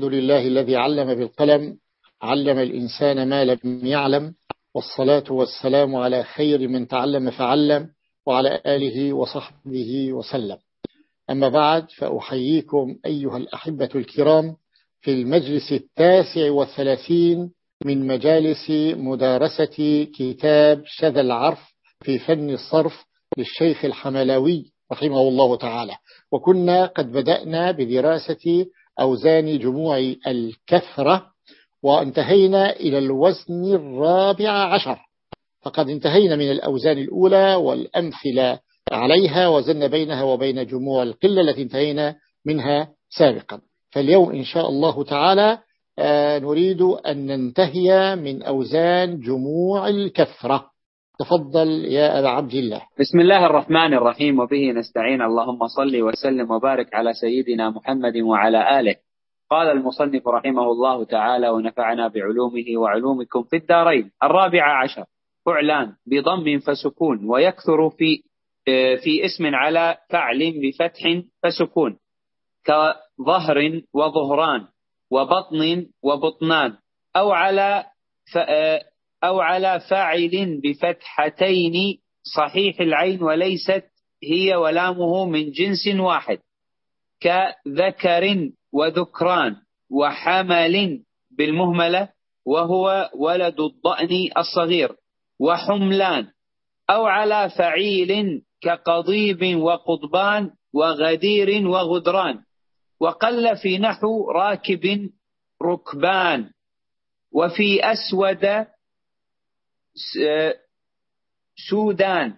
الحمد لله الذي علم بالقلم علم الإنسان ما لم يعلم والصلاة والسلام على خير من تعلم فعلم وعلى آله وصحبه وسلم. أما بعد فأحييكم أيها الأحبة الكرام في المجلس التاسع والثلاثين من مجالس مدارسة كتاب شذا العرف في فن الصرف للشيخ الحملاوي رحمه الله تعالى. وكنا قد بدأنا بدراسة أوزان جموع الكثرة وانتهينا إلى الوزن الرابع عشر. فقد انتهينا من الأوزان الأولى والأمثلة عليها وزن بينها وبين جموع القلة التي انتهينا منها سابقا. فاليوم إن شاء الله تعالى آه، نريد أن ننتهي من أوزان جموع الكثرة. تفضل يا أبا عبد الله. بسم الله الرحمن الرحيم وبه نستعين. اللهم صل وسلم وبارك على سيدنا محمد وعلى آله. قال المصنف رحمه الله تعالى ونفعنا بعلومه وعلومكم في الدارين. الرابع عشر فعلان بضم فسكون ويكثر في في اسم على فعل بفتح فسكون كظهر وظهران وبطن وبطنان أو على أو على فاعل بفتحتين صحيح العين وليست هي ولامه من جنس واحد كذكر وذكران وحمل بالمهملة وهو ولد الضأن الصغير وحملان أو على فعيل كقضيب وقضبان وغدير وغدران وقل في نحو راكب ركبان وفي أسود سودان.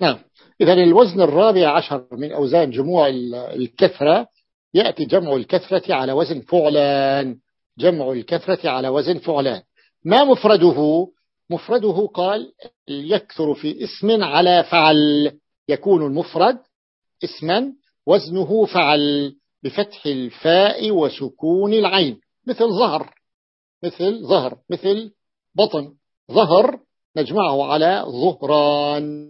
نعم. إذا الوزن الرابع عشر من أوزان جموع الكثرة يأتي جمع الكثرة على وزن فعلان. جمع الكثرة على وزن فعلان. ما مفرده؟ مفرده قال يكثر في اسم على فعل. يكون المفرد اسما وزنه فعل. بفتح الفاء وسكون العين. مثل ظهر. مثل ظهر. مثل بطن. ظهر نجمعه على ظهران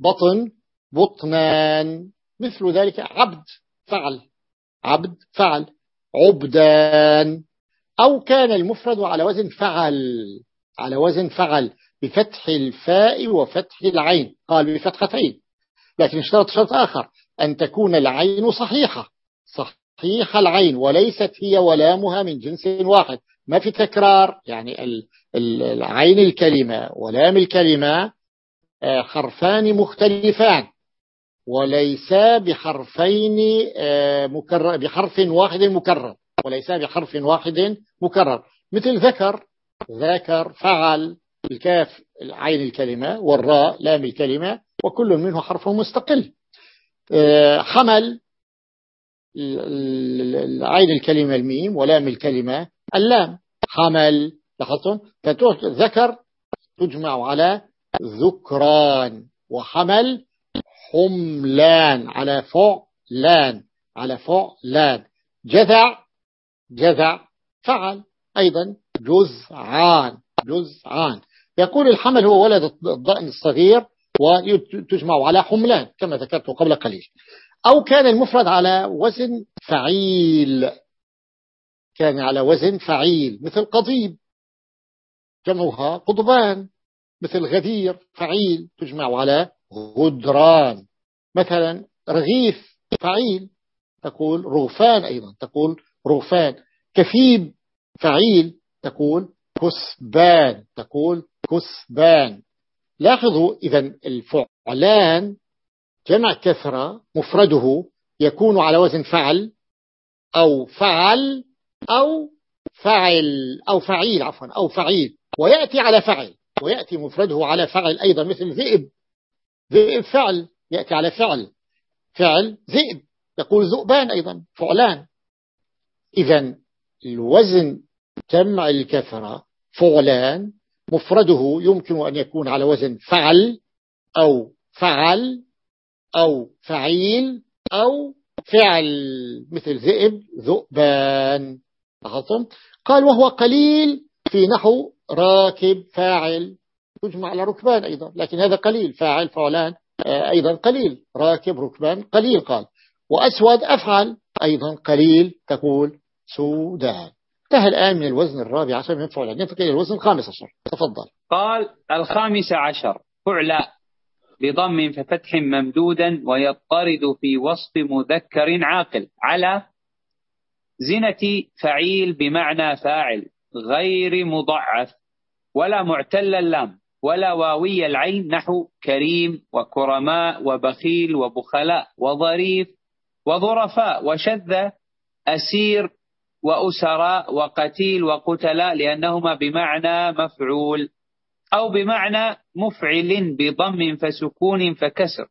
بطن بطنان مثل ذلك عبد فعل عبد فعل عبدان أو كان المفرد على وزن فعل على وزن فعل بفتح الفاء وفتح العين قال بفتحتين لكن اشترط شرط آخر أن تكون العين صحيحة صحيح العين وليست هي ولامها من جنس واحد. ما في تكرار يعني العين الكلمة ولام الكلمة آه، حرفان مختلفان وليس بحرفين آه، مكرر بحرف واحد مكرر وليس بحرف واحد مكرر. مثل ذكر ذكر فعل الكاف عين الكلمة والراء لام الكلمة وكل منه حرف مستقل. آه، حمل عين الكلمة الميم ولام الكلمة اللام. حمل. لاحظتم؟ ذكر تجمع على ذكران وحمل حملان على فعلان. على فعلان. جذع. جذع. فعل. أيضا جزعان. جزعان. يقول الحمل هو ولد الضأن الصغير وتجمع على حملان كما ذكرت قبل قليل. أو كان المفرد على وزن فعيل. كان على وزن فعيل مثل قضيب. جمعها قضبان مثل غدير فعيل تجمع على غدران. مثلا رغيف فعيل تقول رغفان أيضا تقول رغفان كثيب فعيل تقول كسبان تقول كسبان. لاحظوا إذا الفعلان جمع كثرة مفرده يكون على وزن فعل أو فعل أو فعل أو فعيل عفوا أو فعيل. ويأتي على فعل ويأتي مفرده على فعل أيضا مثل ذئب. ذئب فعل يأتي على فعل. فعل ذئب يقول ذؤبان أيضا فعلان. إذا الوزن جمع الكثرة فعلان مفرده يمكن أن يكون على وزن فعل أو فعل أو فعيل أو فعل مثل ذئب ذؤبان. قال وهو قليل في نحو راكب فاعل. تجمع على ركبان أيضا لكن هذا قليل فاعل فعلان آه، أيضا قليل. راكب ركبان قليل قال. وأسود أفعل أيضا قليل تقول سودان. انتهى الآن من الوزن الرابع عشر من فعلا ننتقل إلى الوزن الخامس عشر. تفضل. قال الخامس عشر. فعلا بضم ففتح ممدودا ويضطرد في وصف مذكر عاقل. على زنة فعيل بمعنى فاعل غير مضعف ولا معتل اللام ولا واوي العين نحو كريم وكرماء وبخيل وبخلاء وظريف وظرفاء وشذ أسير وأسراء وقتيل وقتلاء لأنهما بمعنى مفعول أو بمعنى مفعل بضم فسكون فكسر.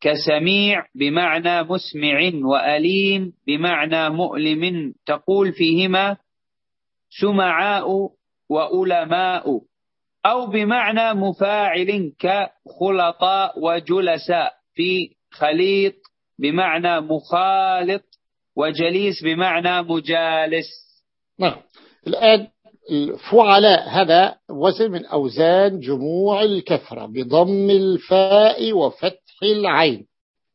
كسميع بمعنى مسمع وأليم بمعنى مؤلم تقول فيهما سمعاء وألماء أو بمعنى مفاعل كخلطاء وجلساء في خليط بمعنى مخالط وجليس بمعنى مجالس. نعم. الآن الفعلاء هذا وزن من أوزان جموع الكثرة بضم الفاء وفتح العين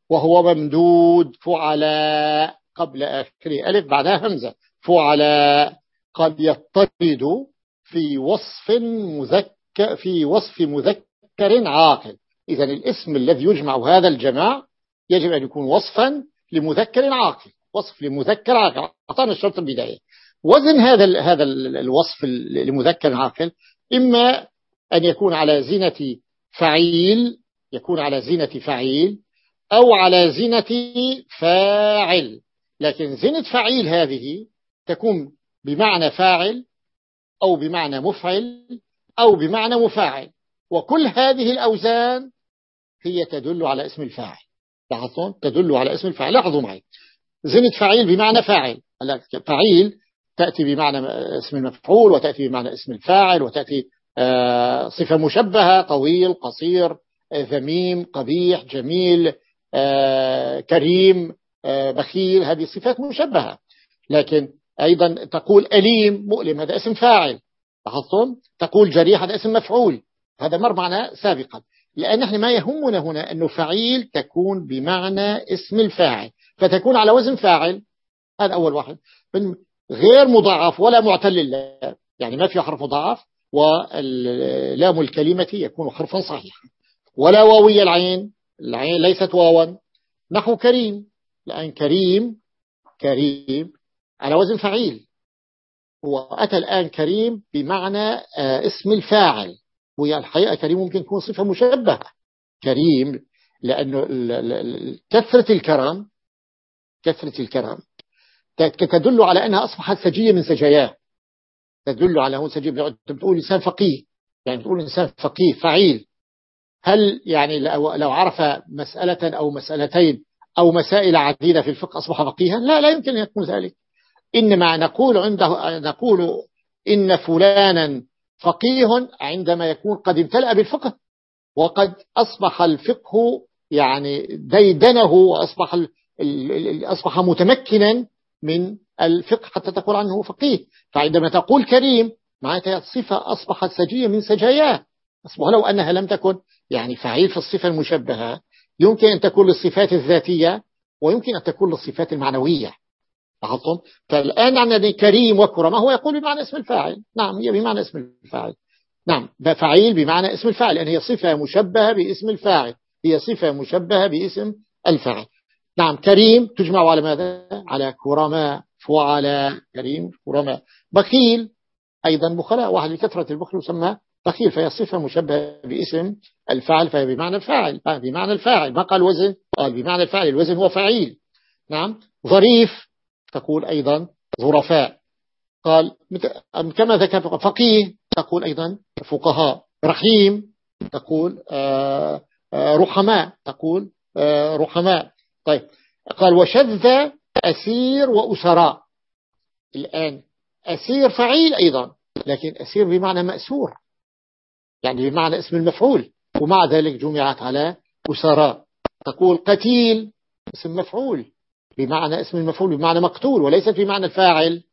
وهو ممدود فعلاء قبل آخر ألف بعدها همزة فعلاء قد يطرد في وصف مذكر في وصف مذكر عاقل. إذا الاسم الذي يجمع هذا الجماع يجب أن يكون وصفا لمذكر عاقل وصف لمذكر عاقل. أعطانا الشرط البداية. وزن هذا هذا الوصف لمذكر عاقل إما أن يكون على زينة فعيل يكون على زينة فعيل أو على زينة فاعل. لكن زينة فعيل هذه تكون بمعنى فاعل أو بمعنى مفعل أو بمعنى مفاعل. وكل هذه الأوزان هي تدل على اسم الفاعل. لاحظتم تدل على اسم الفاعل. لاحظوا معي. زنة فعيل بمعنى فاعل. فعيل تأتي بمعنى اسم المفعول وتأتي بمعنى اسم الفاعل وتأتي آه، صفة مشبهة طويل قصير ذميم قبيح جميل آه، كريم بخيل هذه صفات مشبهة. لكن أيضا تقول أليم مؤلم هذا اسم فاعل. لاحظتم؟ تقول جريح هذا اسم مفعول. هذا مر معنا سابقا. لأن إحنا ما يهمنا هنا أنه فعيل تكون بمعنى اسم الفاعل. فتكون على وزن فاعل. هذا أول واحد. غير مضاعف ولا معتل اللام يعني ما في حرف مضاعف ولام الكلمة يكون حرفا صحيحا. ولا واوي العين. العين ليست واوا. نحو كريم. لأن كريم. كريم. على وزن فعيل. هو أتى الآن كريم بمعنى آه، اسم الفاعل. وهي الحقيقة كريم ممكن تكون صفة مشبهة. كريم لأنه كثرة الكرم كثرة الكرم. تدل على أنها أصبحت سجية من سجاياه. تدل على هو سجية. بتقول إنسان فقيه. يعني بتقول إنسان فقيه فعيل. هل يعني لو عرف مسألة أو مسألتين أو مسائل عديدة في الفقه أصبح فقيها؟ لا لا يمكن أن يكون ذلك. إنما نقول عنده نقول إن فلانا فقيه عندما يكون قد امتلأ بالفقه وقد أصبح الفقه يعني ديدنه وأصبح أصبح متمكنا من الفقه حتى تقول عنه فقيه. فعندما تقول كريم معناتها صفة أصبحت سجية من سجاياه. أصبح لو أنها لم تكن يعني فعيل في الصفة المشبهة يمكن أن تكون للصفات الذاتية ويمكن أن تكون للصفات المعنوية. لاحظتم فالآن عندنا كريم وكرم هو يقول بمعنى اسم الفاعل. نعم هي بمعنى اسم الفاعل. نعم فعيل بمعنى اسم الفاعل لأن هي صفة مشبهة باسم الفاعل. هي صفة مشبهة باسم الفاعل. نعم كريم تجمع على ماذا؟ على كرماء. فعلاء كريم كرماء. بخيل أيضا بخلاء واحد لكثرة البخل يسمى بخيل فهي صفة مشبهة باسم الفاعل فهي بمعنى الفاعل بمعنى الفاعل. ما قال وزن؟ قال بمعنى الفاعل الوزن هو فعيل. نعم. ظريف تقول أيضا ظرفاء. قال كما ذكر فقيه تقول أيضا فقهاء. رحيم تقول آه، آه، رحماء تقول آه، رحماء طيب. قال وشذ أسير وأسراء. الآن أسير فعيل أيضا لكن أسير بمعنى مأسور. يعني بمعنى اسم المفعول. ومع ذلك جمعت على أسراء تقول قتيل اسم مفعول. بمعنى اسم المفعول بمعنى مقتول وليست بمعنى الفاعل.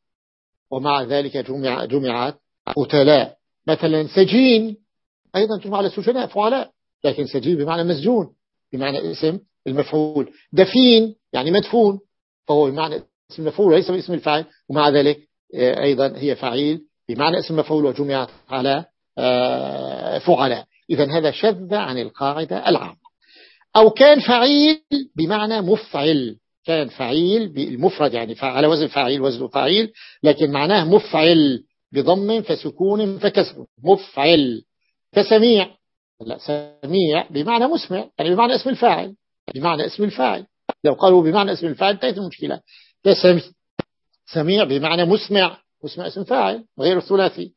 ومع ذلك جمع جمعت قتلاء. مثلا سجين أيضا تجمع على سجناء فعلاء. لكن سجين بمعنى مسجون بمعنى اسم المفعول. دفين يعني مدفون فهو بمعنى اسم المفعول وليس باسم الفاعل. ومع ذلك آه، أيضا هي فعيل بمعنى اسم المفعول وجمعت على فعلاء. إذا هذا شذ عن القاعدة العامة. أو كان فعيل بمعنى مفعل. كان فعيل بالمفرد يعني على وزن فعيل وزن فعيل لكن معناه مفعل بضم فسكون فكسر. مفعل. كسميع لا سميع بمعنى مسمع يعني بمعنى اسم الفاعل. بمعنى اسم الفاعل. لو قالوا بمعنى اسم الفاعل انتهت المشكلة كسميع سميع بمعنى مسمع. مسمع اسم فاعل غير الثلاثي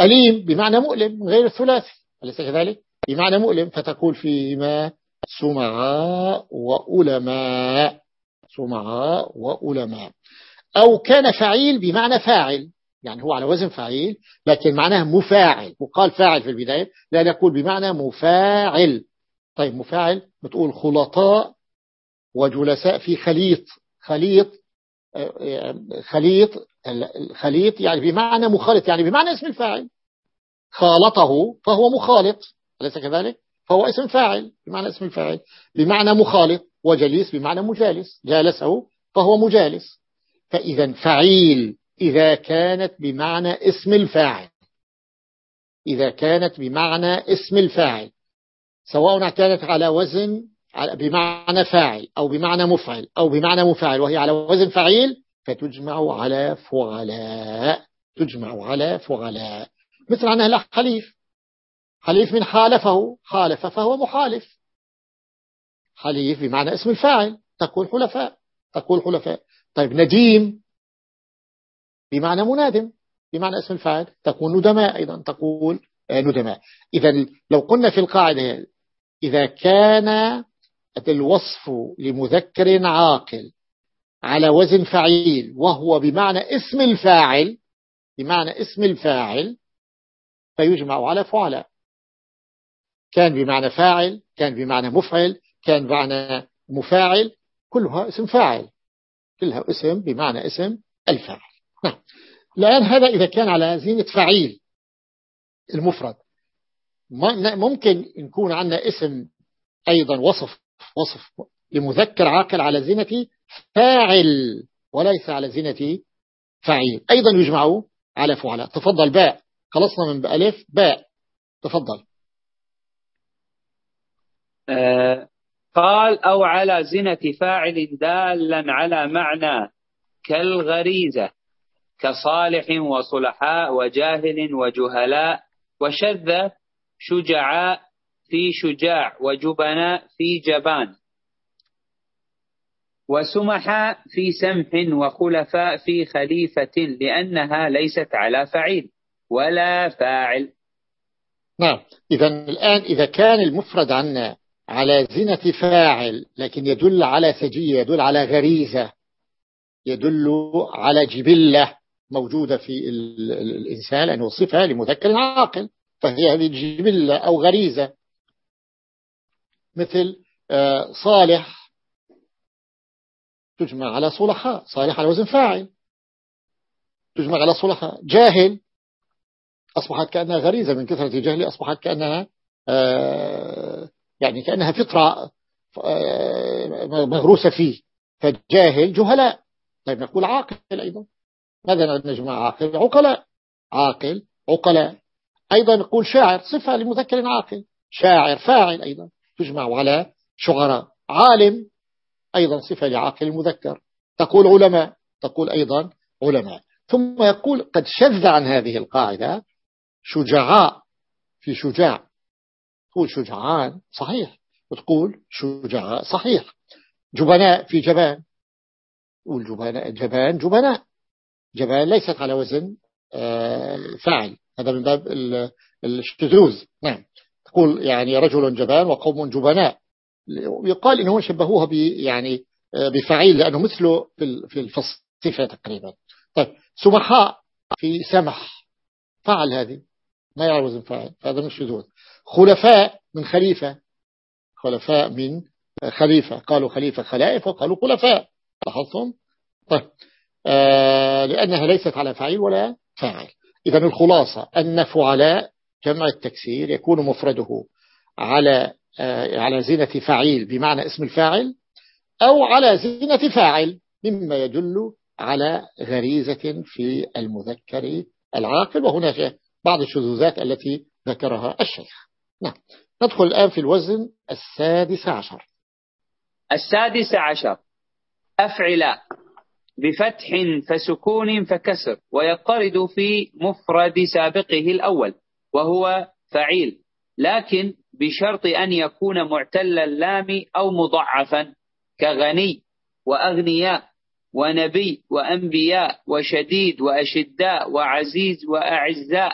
أليم بمعنى مؤلم غير الثلاثي. أليس كذلك؟ بمعنى مؤلم فتقول فيما سمعاء وألماء. سمعاء وألماء. أو كان فعيل بمعنى فاعل يعني هو على وزن فعيل لكن معناه مفاعل. وقال فاعل في البداية لا نقول بمعنى مفاعل. طيب مفاعل بتقول خلطاء وجلساء في خليط. خليط خليط خليط يعني بمعنى مخالط يعني بمعنى اسم الفاعل. خالطه فهو مخالط أليس كذلك؟ فهو اسم فاعل بمعنى اسم الفاعل. بمعنى مخالط وجليس بمعنى مجالس. جالسه فهو مجالس. فإذا فعيل إذا كانت بمعنى اسم الفاعل. إذا كانت بمعنى اسم الفاعل. سواء كانت على وزن بمعنى فاعل أو بمعنى مفعل أو بمعنى مفاعل وهي على وزن فعيل فتجمع على فعلاء. تجمع على فعلاء. مثل عنها لا حليف حليف من حالفه حالف فهو محالف حليف بمعنى اسم الفاعل. تقول حلفاء. تقول حلفاء. طيب نديم. بمعنى منادم. بمعنى اسم الفاعل. تكون ندماء أيضا. تقول ندماء. إذا لو قلنا في القاعدة إذا كان الوصف لمذكر عاقل على وزن فعيل وهو بمعنى اسم الفاعل بمعنى اسم الفاعل فيجمع على فعلاء كان بمعنى فاعل كان بمعنى مفعل كان بمعنى مفاعل كلها اسم فاعل. كلها اسم بمعنى اسم الفاعل. نعم. الآن هذا إذا كان على زينة فعيل المفرد. ممكن يكون عندنا اسم أيضا وصف وصف لمذكر عاقل على زينة فاعل وليس على زينة فعيل أيضا يجمعوا على فعلاء تفضل باء. خلصنا من بألف. باء. تفضل. آه قال أو على زنة فاعل دالا على معنى كالغريزة كصالح وصلحاء وجاهل وجهلاء وشذ شجعاء في شجاع وجبناء في جبان. وسمحاء في سمح وخلفاء في خليفة لأنها ليست على فعيل ولا فاعل. نعم. إذا الآن إذا كان المفرد عنا على زنة فاعل لكن يدل على سجية يدل على غريزة يدل على جبلة موجودة في الإنسان لأنه صفة لمذكر عاقل فهي هذه الجبلة أو غريزة. مثل آه، صالح تجمع على صلحاء صالح على وزن فاعل. تجمع على صلحاء. جاهل أصبحت كأنها غريزة من كثرة جهلي أصبحت كأنها آه، يعني كأنها فطرة آه، مغروسة فيه. فجاهل جهلاء. طيب نقول عاقل أيضا. ماذا نجمع عاقل؟ عقلاء. عاقل عقلاء. أيضا نقول شاعر صفة لمذكر عاقل. شاعر فاعل أيضا. تجمع على شعراء. عالم أيضا صفة لعاقل المذكر تقول علماء تقول أيضا علماء. ثم يقول قد شذ عن هذه القاعدة شجعاء. في شجاع. تقول شجعان صحيح. وتقول شجعاء صحيح. جبناء في جبان. تقول جبناء جبان جبناء. جبان ليست على وزن آه، فاعل. هذا من باب الشذوذ. نعم. تقول يعني رجل جبان وقوم جبناء. يقال إنه شبهوها يعني آه، بفعيل لأنه مثله في الفصيفة تقريبا. طيب سمحاء في سمح. فعل هذه. ما يعرف وزن فاعل. هذا من الشذوذ. خلفاء من خليفة. خلفاء من خليفة. قالوا خليفة خلائف وقالوا خلفاء. لاحظتم؟ طيب آه لأنها ليست على فعيل ولا فاعل. إذا الخلاصة أن فعلاء جمع التكسير يكون مفرده على على زينة فعيل بمعنى اسم الفاعل أو على زينة فاعل مما يدل على غريزة في المذكر العاقل. وهناك بعض الشذوذات التي ذكرها الشيخ. نعم. ندخل الآن في الوزن السادس عشر. السادس عشر. أفعل بفتح فسكون فكسر ويطرد في مفرد سابقه الأول وهو فعيل لكن بشرط أن يكون معتل اللام أو مضعفا كغني وأغنياء ونبي وأنبياء وشديد وأشداء وعزيز وأعزاء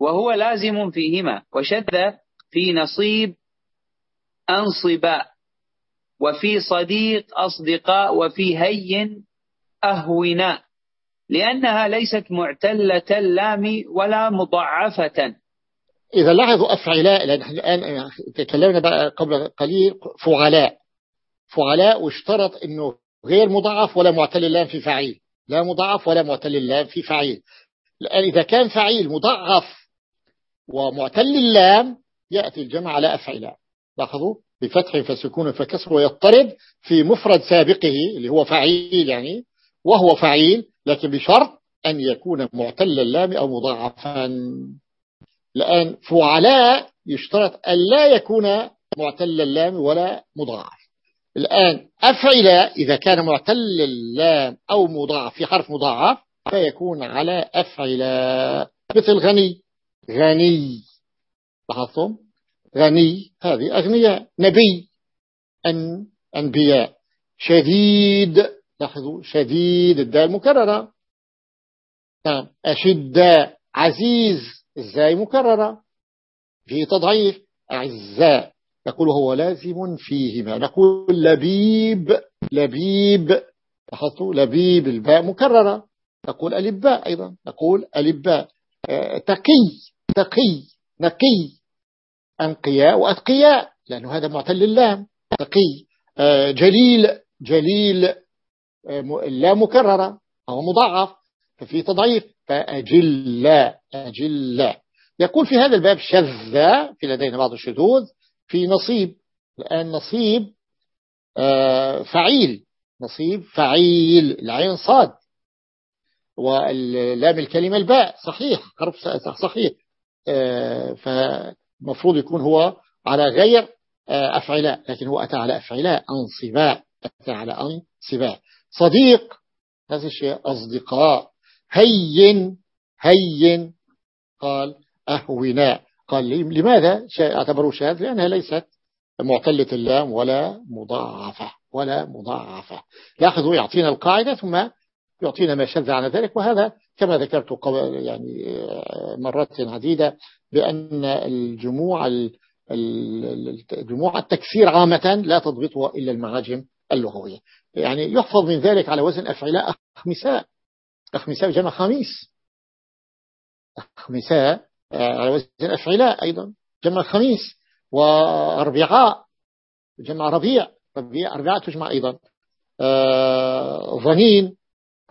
وهو لازم فيهما وشذ في نصيب أنصباء وفي صديق أصدقاء وفي هين أهونا لأنها ليست معتلة اللام ولا مضعفة إذا لاحظوا أفعلاء لأن الآن تكلمنا بقى قبل قليل فعلاء. فعلاء واشترط أنه غير مضاعف ولا معتل اللام في فعيل لا مضاعف ولا معتل اللام في فعيل الآن إذا كان فعيل مضاعف ومعتل اللام يأتي الجمع على أفعلاء. لاحظوا؟ بفتح فسكون فكسر ويضطرب في مفرد سابقه اللي هو فعيل يعني وهو فعيل لكن بشرط أن يكون معتل اللام أو مضاعفا. الآن فعلاء يشترط أن لا يكون معتل اللام ولا مضاعف. الآن أفعل إذا كان معتل اللام أو مضاعف في حرف مضاعف فيكون على أفعل. مثل غني. غني. لاحظتم؟ غني. هذه أغنياء نبي. أن. أنبياء. شديد. لاحظوا. شديد الدال مكررة نعم. أشداء. عزيز. الزاي مكررة في تضعيف أعزاء. نقول هو لازم فيهما. نقول لبيب لبيب لاحظتوا؟ لبيب الباء مكررة. نقول ألباء أيضا. نقول ألباء. آه، تقي تقي نقي. أنقياء وأتقياء لأنه هذا معتل اللام تقي. آه، جليل جليل. آه، لا مكررة. أو مضاعف. ففي تضعيف فأجل أجل. يقول في هذا الباب شذ في لدينا بعض الشذوذ في نصيب الآن نصيب آه، فعيل. نصيب فعيل. العين صاد. واللام الكلمة الباء. صحيح. حرف صحيح. فمفروض يكون هو على غير آه، أفعلاء. لكن هو أتى على أفعلاء. أنصباء. أتى على أنصباء. صديق. هذا الشيء أصدقاء. هين هين. قال أهونا. قال لماذا اعتبروا شاذ؟ لأنها ليست معتلة اللام ولا مضاعفة ولا مضاعفة. لاحظوا يعطينا القاعدة ثم يعطينا ما شذ عن ذلك. وهذا كما ذكرت يعني مرات عديدة بأن الجموع الجموع التكسير عامة لا تضبطها إلا المعاجم اللغوية. يعني يحفظ من ذلك على وزن أفعلاء أخمساء. أخمساء جمع خميس. أخمساء آه، على وزن أفعلاء أيضا. جمع خميس وأربعاء جمع ربيع ربيع أربعاء تجمع أيضا. آه، ظنين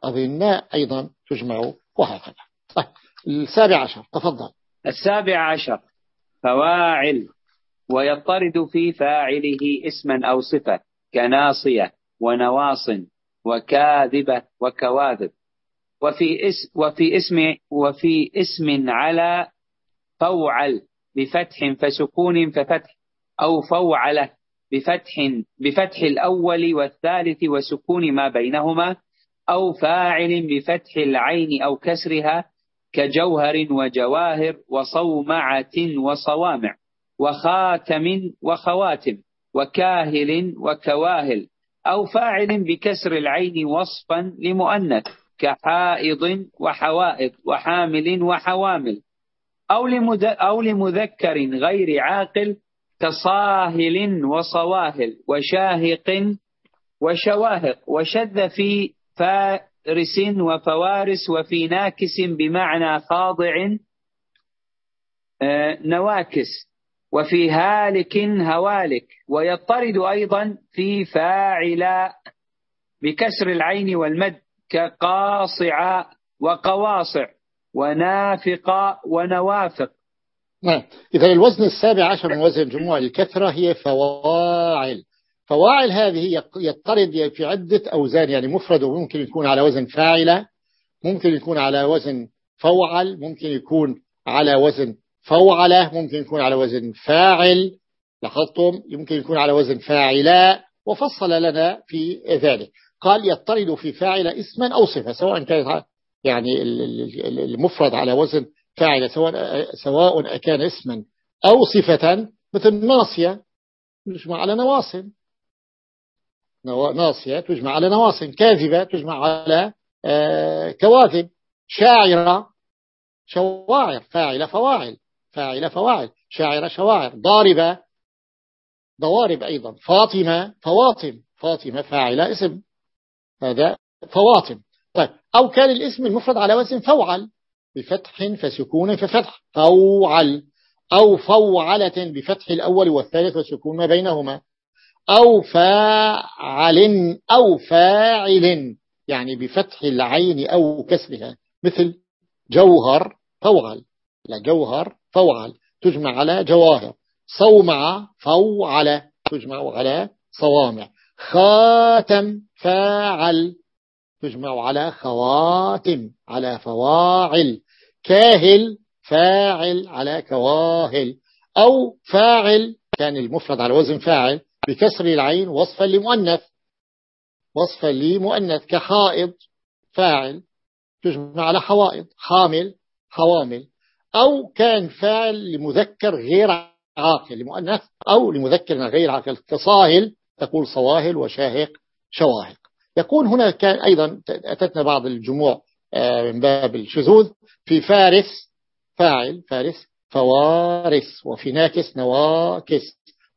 أظناء أيضا تجمع وهكذا. طيب السابع عشر تفضل. السابع عشر فواعل ويطرد في فاعله اسما أو صفة كناصية ونواص وكاذبة وكواذب. وفي اسم وفي اسم وفي اسم على فوعل بفتح فسكون ففتح أو فوعله بفتح بفتح الأول والثالث وسكون ما بينهما أو فاعل بفتح العين أو كسرها كجوهر وجواهر وصومعة وصوامع وخاتم وخواتم وكاهل وكواهل أو فاعل بكسر العين وصفا لمؤنث كحائض وحوائض وحامل وحوامل. أو, أو لمذكر غير عاقل كصاهل وصواهل وشاهق وشواهق. وشذ في فارس وفوارس وفي ناكس بمعنى خاضع آه، نواكس. وفي هالك هوالك. ويطرد أيضا في فاعل بكسر العين والمد. كقاصع وقواصع ونافق ونوافق. نعم. إذا الوزن السابع عشر من وزن جموع الكثرة هي فواعل. فواعل هذه يضطرد في عدة أوزان يعني مفرد وممكن يكون على وزن فاعلة ممكن يكون على وزن فوعل ممكن يكون على وزن فوعلة ممكن يكون على وزن فاعل. لاحظتم؟ يمكن يكون على وزن فاعلاء وفصل لنا في ذلك. قال يضطرد في فاعل اسما أو صفة سواء كانت يعني المفرد على وزن فاعل سواء سواء أكان اسما أو صفة مثل ناصية تجمع على نواصب. ناصية تجمع على نواصب كاذبة تجمع على آه، كواذب. شاعرة شواعر فاعلة فواعل فاعلة فواعل. شاعرة شواعر. ضاربة ضوارب أيضا. فاطمة فواطم. فاطمة فاعلة اسم. هذا فواطم. طيب أو كان الاسم المفرد على وزن فوعل بفتح فسكون ففتح فوعل أو فوعلة بفتح الأول والثالث وسكون ما بينهما أو فاعل أو فاعل يعني بفتح العين أو كسرها مثل جوهر فوعل. لا جوهر فوعل تجمع على جواهر. صومع فوعل تجمع على صوامع. خاتم فاعل تجمع على خواتم على فواعل. كاهل فاعل على كواهل. أو فاعل كان المفرد على وزن فاعل بكسر العين وصفا لمؤنث. وصفا لمؤنث كحائض فاعل تجمع على حوائض. حامل حوامل. أو كان فاعل لمذكر غير عاقل لمؤنث. أو لمذكر غير عاقل كصاهل تقول صواهل وشاهق. شواهق يقول هنا كان أيضا أتتنا بعض الجموع آه، من باب الشذوذ في فارس فاعل فارس فوارس وفي ناكس نواكس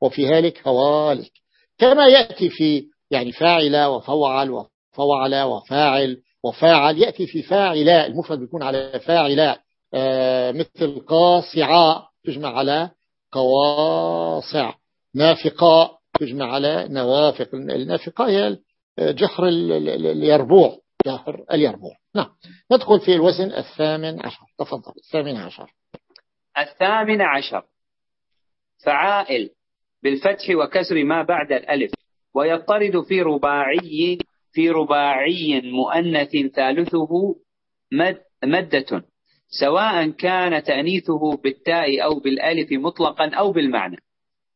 وفي هالك هوالك. كما يأتي في يعني فاعل وفوعل وفوعل وفاعل وفاعل يأتي في فاعلاء المفرد بيكون على فاعلاء آه، مثل قاصعاء تجمع على قواصع نافقاء تجمع على نوافق. النافقاء هي جحر اليربوع جحر اليربوع. نعم. ندخل في الوزن الثامن عشر. تفضل. الثامن عشر. الثامن عشر. فعائل بالفتح وكسر ما بعد الألف. ويضطرد في رباعي في رباعي مؤنث ثالثه مد مدة. سواء كان تأنيثه بالتاء أو بالألف مطلقا أو بالمعنى.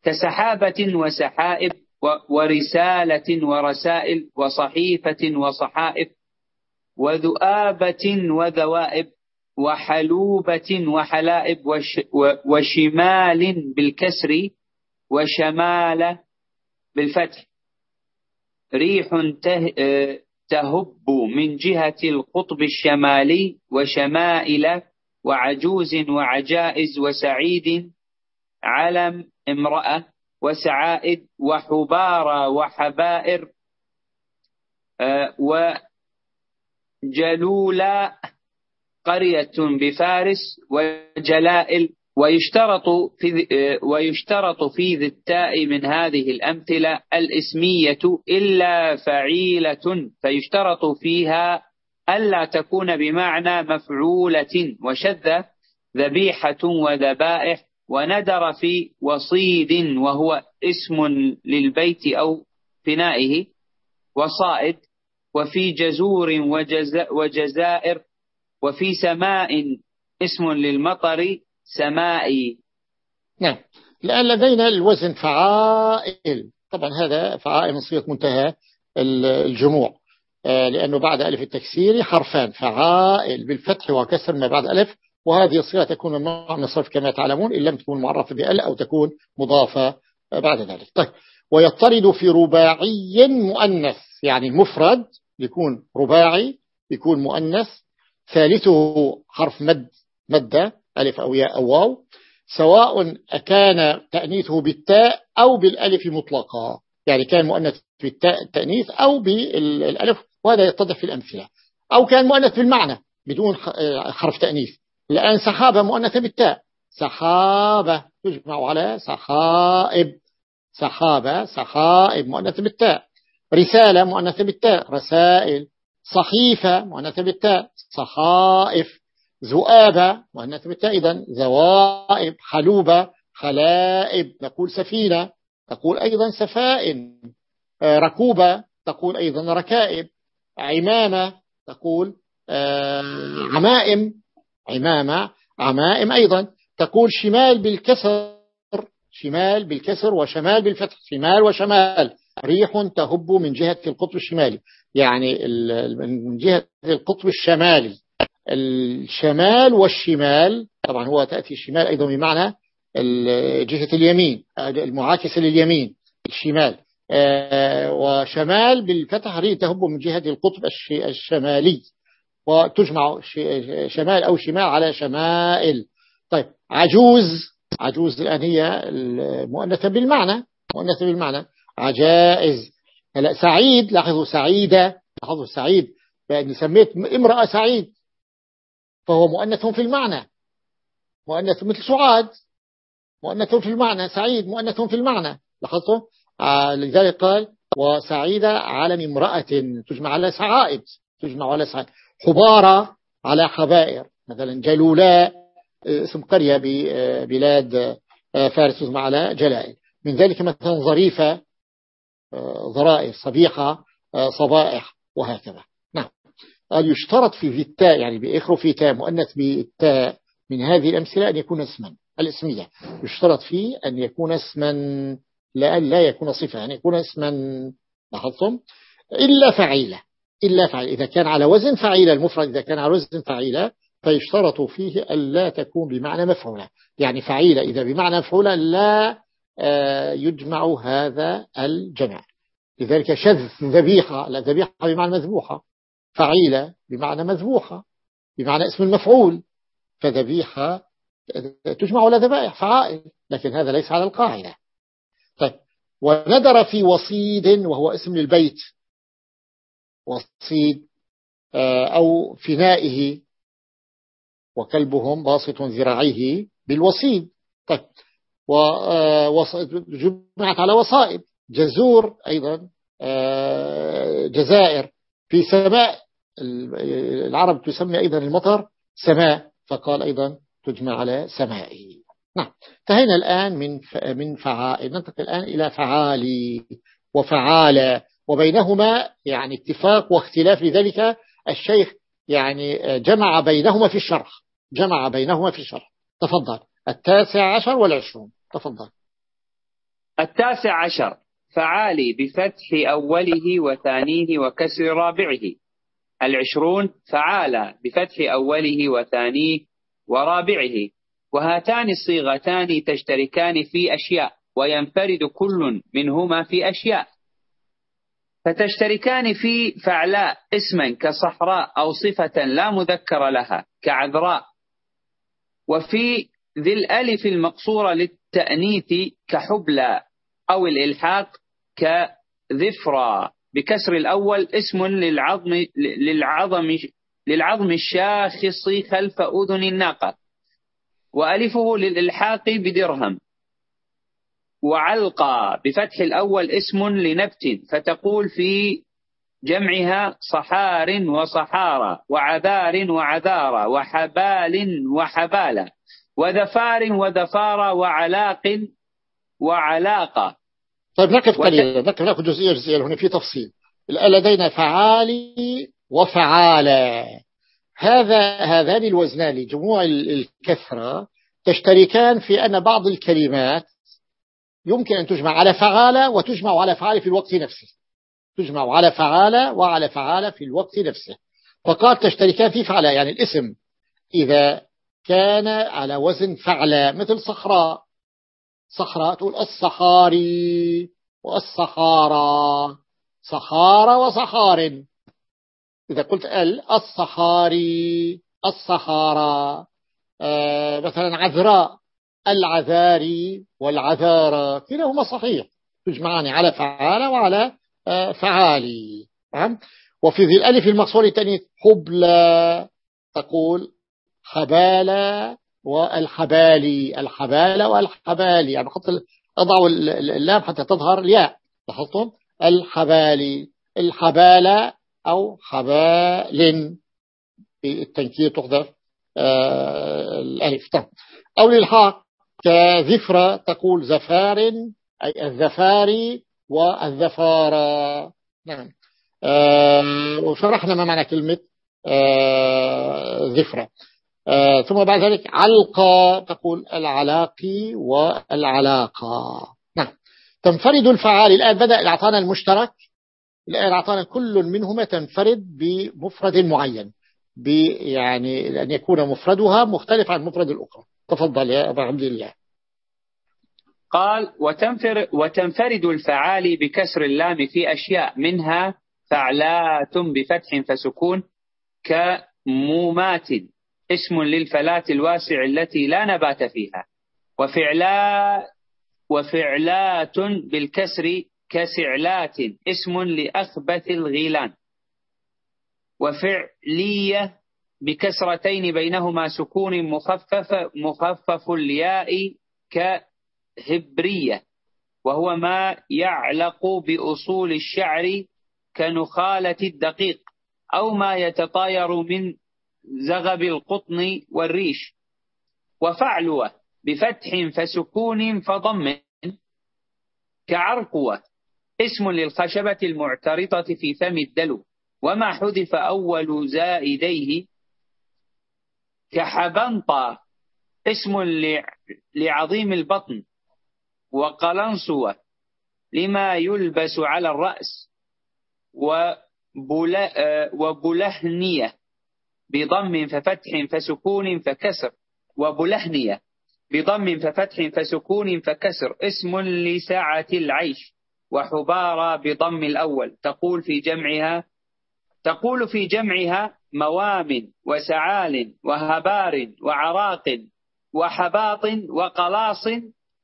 كسحابة وسحائب ورسالة ورسائل وصحيفة وصحائف وذؤابة وذوائب وحلوبة وحلائب وش وشمال بالكسر وشمال بالفتح. ريح تهب من جهة القطب الشمالي وشمائل وعجوز وعجائز وسعيد علم امرأة وسعائد وحبارى وحبائر آه، وجلولا قرية بفارس وجلائل ويشترط في ويشترط في ذي التاء من هذه الأمثلة الإسمية إلا فعيلة فيشترط فيها ألا تكون بمعنى مفعولة وشذ ذبيحة وذبائح وندر في وصيد وهو اسم للبيت أو فنائه وصائد وفي جزور وجزائر وفي سماء اسم للمطر سمائي. نعم. الآن لدينا الوزن فعائل. طبعا هذا فعائل من صيغة منتهى الجموع. آه، لأنه بعد ألف التكسير حرفان. فعائل بالفتح وكسر ما بعد ألف وهذه الصيغة تكون من الصرف كما تعلمون إن لم تكون معرفة بأل أو تكون مضافة بعد ذلك. طيب ويطرد في رباعي مؤنث يعني المفرد يكون رباعي يكون مؤنث ثالثه حرف مد مدة ألف أو ياء أو واو سواء أكان تأنيثه بالتاء أو بالألف مطلقا يعني كان مؤنث بالتاء التأنيث أو بالألف وهذا يتضح في الأمثلة. أو كان مؤنث بالمعنى بدون حرف تأنيث. الآن سحابة مؤنثة بالتاء. سحابة تجمع على سحائب. سحابة سحائب مؤنثة بالتاء. رسالة مؤنثة بالتاء. رسائل. صحيفة مؤنثة بالتاء. صحائف. ذؤابة مؤنثة بالتاء. إذن ذوائب. حلوبة. حلائب نقول سفينة. تقول أيضا سفائن. آه، ركوبة. تقول أيضا ركائب. عمامة. تقول آه، عمائم. عمامة عمائم أيضا. تقول شمال بالكسر شمال بالكسر وشمال بالفتح شمال وشمال. ريح تهب من جهة القطب الشمالي. يعني من جهة القطب الشمالي. الشمال والشمال طبعا هو تأتي الشمال أيضا بمعنى جهة اليمين المعاكسة لليمين الشمال. آه، وشمال بالفتح ريح تهب من جهة القطب الشمالي. وتجمع شمال أو شمال على شمائل. طيب عجوز عجوز الآن هي مؤنثة بالمعنى مؤنثة بالمعنى. عجائز. هلا سعيد لاحظوا سعيدة لاحظوا سعيد. لأني سميت امرأة سعيد فهو مؤنث في المعنى. مؤنث مثل سعاد مؤنث في المعنى. سعيد مؤنث في المعنى. لاحظتوا؟ آه لذلك قال وسعيدة على امرأة تجمع على سعائد تجمع على سعائد. حبارة على حبائر مثلا جلولاء اسم قرية ببلاد فارس تجمع على جلائل. من ذلك مثلا ظريفة ضرائر صبيحة صبائح وهكذا. نعم. قال يشترط في التاء يعني بإخر في تاء مؤنث بالتاء من هذه الأمثلة أن يكون اسما الاسمية. يشترط فيه أن يكون اسما لا, لا يكون صفة أن يكون اسما لاحظتم؟ إلا فعيلة إلا فعيلة إذا كان على وزن فعيلة المفرد إذا كان على وزن فعيلة فيشترط فيه ألا تكون بمعنى مفعولة. يعني فعيلة إذا بمعنى مفعولة لا آه، يجمع هذا الجمع. لذلك شذ ذبيحة لا ذبيحة بمعنى مذبوحة. فعيلة بمعنى مذبوحة بمعنى اسم المفعول. فذبيحة تجمع على ذبائح فعائل. لكن هذا ليس على القاعدة. طيب. وندر في وصيد وهو اسم للبيت. وصيد آه، أو فنائه وكلبهم باسط ذراعيه بالوصيد. طيب وجمعت على وصائد جزور أيضا آه، جزائر. في سماء العرب تسمي أيضا المطر سماء فقال أيضا تجمع على سمائه. نعم انتهينا الآن من من فعال ننتقل الآن إلى فعالي وفعالة وبينهما يعني اتفاق واختلاف. لذلك الشيخ يعني جمع بينهما في الشرح جمع بينهما في الشرح. تفضل. التاسع عشر والعشرون. تفضل. التاسع عشر. فعالي بفتح أوله وثانيه وكسر رابعه. العشرون. فعالى بفتح أوله وثانيه ورابعه. وهاتان الصيغتان تشتركان في أشياء وينفرد كل منهما في أشياء. فتشتركان في فعلاء اسما كصحراء أو صفة لا مذكر لها كعذراء. وفي ذي الألف المقصورة للتأنيث كحبلى أو الإلحاق كذفرى. بكسر الأول اسم للعظم للعظم للعظم الشاخص خلف أذن الناقة. وألفه للإلحاق بدرهم. وعلقى بفتح الأول اسم لنبت فتقول في جمعها صحار وصحارى وعذار وعذارى وحبال وحبالة وذفار وذفارى وعلاق وعلاقة طيب نقف قليلا نقف ناخذ جزئية جزئية هنا في تفصيل. لدينا فعالي وفعالة. هذا هذان الوزنان لجموع الكثرة تشتركان في أن بعض الكلمات يمكن أن تجمع على فعالة وتجمع على فعالة في الوقت نفسه. تجمع على فعالة وعلى فعالة في الوقت نفسه. فقال تشتركان في فعلة يعني الاسم إذا كان على وزن فعلة مثل صخراء. صخراء تقول الصحاري والصحارى صحارى وصحار إذا قلت ال الصحاري الصحارى آه مثلا عذراء. العذاري والعذارى كلاهما صحيح تجمعان على فعالة وعلى آه فعالي نعم. وفي ذي الألف المقصور الثاني حبلى تقول حبالة والحبالي الحبالة والحبالي يعني بحط أضع اللام حتى تظهر الياء لاحظتم؟ الحبالي الحبالة أو حبال. بالتنكير تحذف آه الألف. طب أو للحاق كذفرة تقول زفار أي الزفاري والذفارة نعم. آه وشرحنا ما معنى كلمة آه ذفرة آه ثم بعد ذلك علقة تقول العلاقي والعلاقة. نعم. تنفرد الفعال. الآن بدأ الأعطانا المشترك. الآن أعطانا كل منهما تنفرد بمفرد معين. يعني أن يكون مفردها مختلف عن مفرد الأخرى. تفضل يا أبا عبد الله. قال وتنفر وتنفرد الفعال بكسر اللام في أشياء منها فعلات بفتح فسكون كمومات اسم للفلاة الواسع التي لا نبات فيها وفعلا وفعلات بالكسر كسعلات اسم لأخبث الغيلان. وفعلية بكسرتين بينهما سكون مخفف مخفف الياء كهبرية وهو ما يعلق بأصول الشعر كنخالة الدقيق أو ما يتطاير من زغب القطن والريش. وفعلوة بفتح فسكون فضم كعرقوة اسم للخشبة المعترضة في فم الدلو. وما حذف أول زائديه كحبنطة اسم لعظيم البطن وقلنصوة لما يلبس على الرأس وبلهنية بضم ففتح فسكون فكسر وبلهنية بضم ففتح فسكون فكسر اسم لسعة العيش وحبارى بضم الأول تقول في جمعها تقول في جمعها موام وسعال وهبار وعراق وحباط وقلاص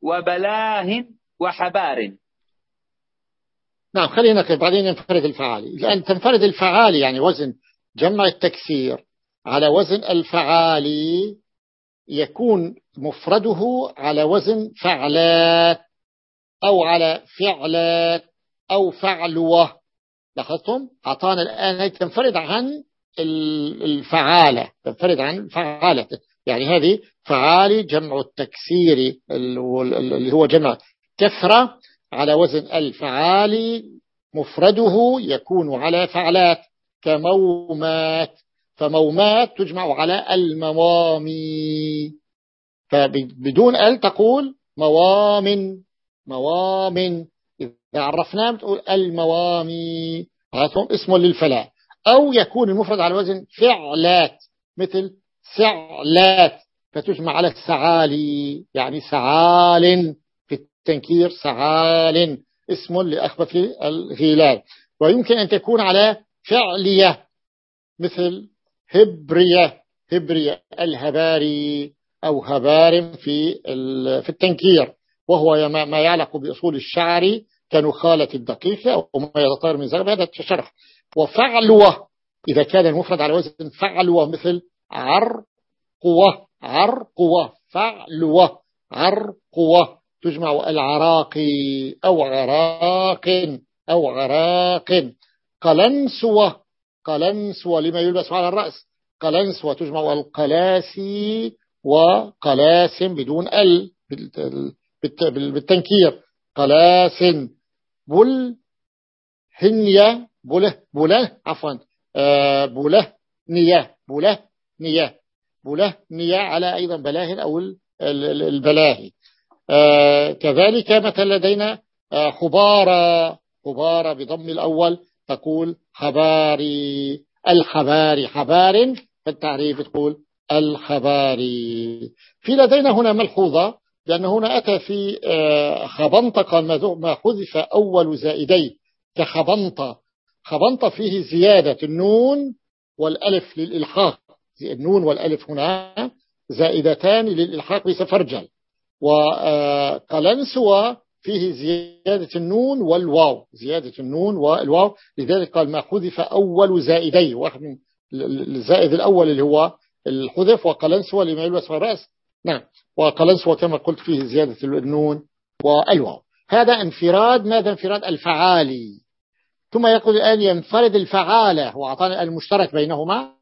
وبلاه وحبار. نعم خلينا بعدين ينفرد الفعالي. لأن تنفرد الفعالي يعني وزن جمع التكسير. على وزن الفعالي يكون مفرده على وزن فعلات أو على فعلات أو فعلوة. لاحظتم؟ أعطانا الآن تنفرد عن الفعالة تنفرد عن الفعالة يعني هذه فعالي جمع التكسير اللي هو جمع كثرة على وزن الفعالي مفرده يكون على فعلات كمومات. فمومات تجمع على الموامي. فبدون ال تقول موام موام إذا عرفناه بتقول الموامي هاتهم اسم للفلاة أو يكون المفرد على وزن فعلات مثل سعلات. فتجمع على السعالي يعني سعال في التنكير سعال. اسم لأخبث الغيلان ويمكن أن تكون على فعلية مثل هبرية. هبرية الهباري أو هبار في في التنكير. وهو ما يعلق بأصول الشعر كنخالة الدقيقة أو ما يتطير من زغب هذا الشرح وفعلوة إذا كان المفرد على وزن فعلوة مثل عرقوة عرقوة فعلوة عرقوة تجمع العراقي أو عراق أو عراق. قلنسوة قلنسوة لما يلبس على الرأس. قلنسوة تجمع القلاسي وقلاس بدون ال بالتنكير. قلاس بل هنية بله بله عفوا آه، بله نية بله نية بله نية على أيضا بلاه أو البلاهي. آه، كذلك مثلا لدينا آه، حبارة حبارة بضم الأول تقول حباري الحباري حبار في التعريف تقول الخباري. في لدينا هنا ملحوظة لأن هنا أتى في آه، خبنطة ما حذف أول زائدي كخبنطة. خبنطة فيه زيادة النون والألف للإلحاق. النون والألف هنا زائدتان للإلحاق بسفرجل وقلنسوة فيه زيادة النون والواو. زيادة النون والواو. لذلك قال ما حذف أول زائدي واحد من الزائد الأول اللي هو الحذف وقلنسوة لما يلبس الرأس نعم. وقلنسوة كما قلت فيه زيادة النون والواو. هذا انفراد ماذا انفراد؟ الفعالي. ثم يقول الآن ينفرد الفعالة وأعطانا المشترك بينهما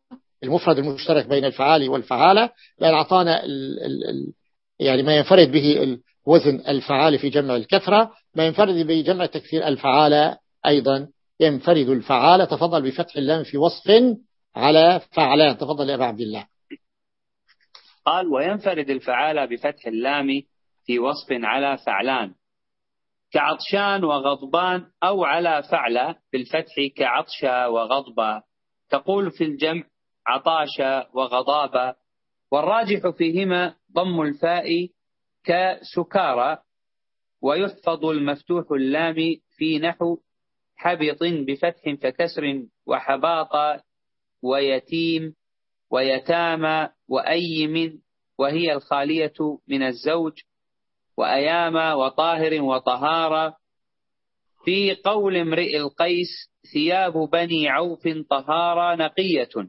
المفرد المشترك بين الفعالي والفعالة لأن أعطانا ال ال ال يعني ما ينفرد به وزن الفعال في جمع الكثرة ما ينفرد بجمع تكثير الفعال أيضا. ينفرد الفعال تفضل بفتح اللام في وصف على فعلان. تفضل يا أبا عبد الله. قال وينفرد الفعال بفتح اللام في وصف على فعلان كعطشان وغضبان أو على فعل بالفتح كعطشا وغضبا تقول في الجمع عطاشا وغضابا والراجح فيهما ضم الفاء كسكارى ويحفظ المفتوح اللام في نحو حبط بفتح فكسر وحباط ويتيم ويتامى وأيم وهي الخالية من الزوج وأيام وطاهر وطهارة. في قول امرئ القيس ثياب بني عوف طهارة نقية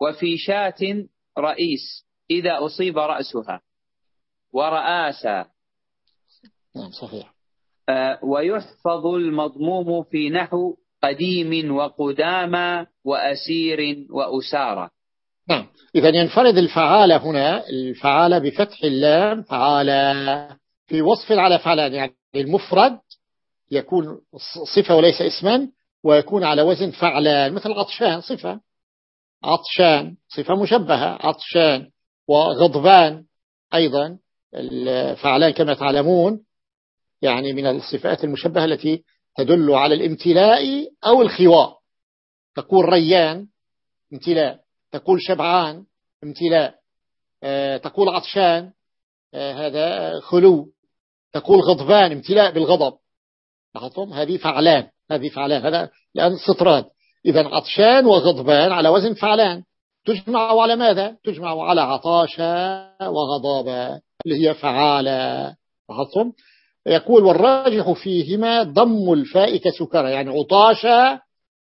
وفي شاة رئيس إذا أصيب رأسها. ورآسا. نعم صحيح. آه، ويحفظ المضموم في نحو قديم وقدامى وأسير وأسارة. نعم. إذا ينفرد الفعال هنا الفعال بفتح اللام فعال في وصف على فعلان يعني المفرد يكون صفة وليس اسما ويكون على وزن فعلان مثل عطشان صفة. عطشان صفة مشبهة عطشان وغضبان أيضا. الفعلان كما تعلمون يعني من الصفات المشبهة التي تدل على الامتلاء أو الخواء. تقول ريان امتلاء. تقول شبعان امتلاء. آه، تقول عطشان آه، هذا خلو. تقول غضبان امتلاء بالغضب. لاحظتم؟ هذه فعلان هذه فعلان هذا لأن سطرات إذا عطشان وغضبان على وزن فعلان. تجمع على ماذا؟ تجمع على عطاشا وغضابا اللي هي فعالة. لاحظتم؟ يقول والراجح فيهما ضم الفاء كسكرة يعني عطاشا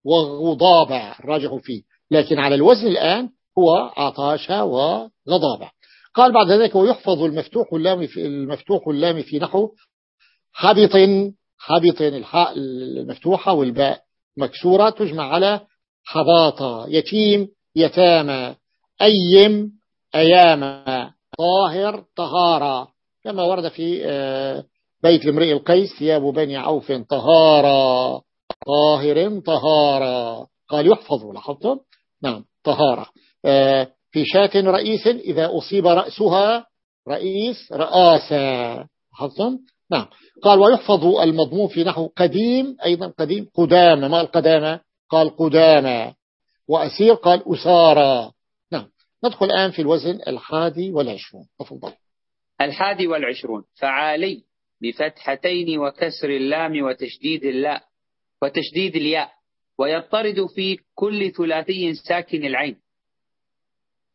وغضابا الراجح فيه. لكن على الوزن الآن هو عطاشا وغضابا قال بعد ذلك ويحفظ المفتوح اللام في المفتوح اللام في نحو حبط حبط الحاء المفتوحة والباء مكسورة تجمع على حباطة يتيم يتامى أيم أياما طاهر طهارة كما ورد في آه، بيت لامرئ القيس ثياب بني عوف طهارة طاهر طهارة. قال يحفظ لاحظتم؟ نعم طهارة. آه، في شاة رئيس إذا أصيب رأسها رئيس رآسا لاحظتم؟ نعم. قال ويحفظ المضمون في نحو قديم أيضا قديم قدامى ما القدامى قال قدامى وأسير قال أسارى. نعم. ندخل الآن في الوزن الحادي والعشرون. تفضل. الحادي والعشرون. فعالي بفتحتين وكسر اللام وتشديد اللاء وتشديد الياء. ويضطرد في كل ثلاثي ساكن العين.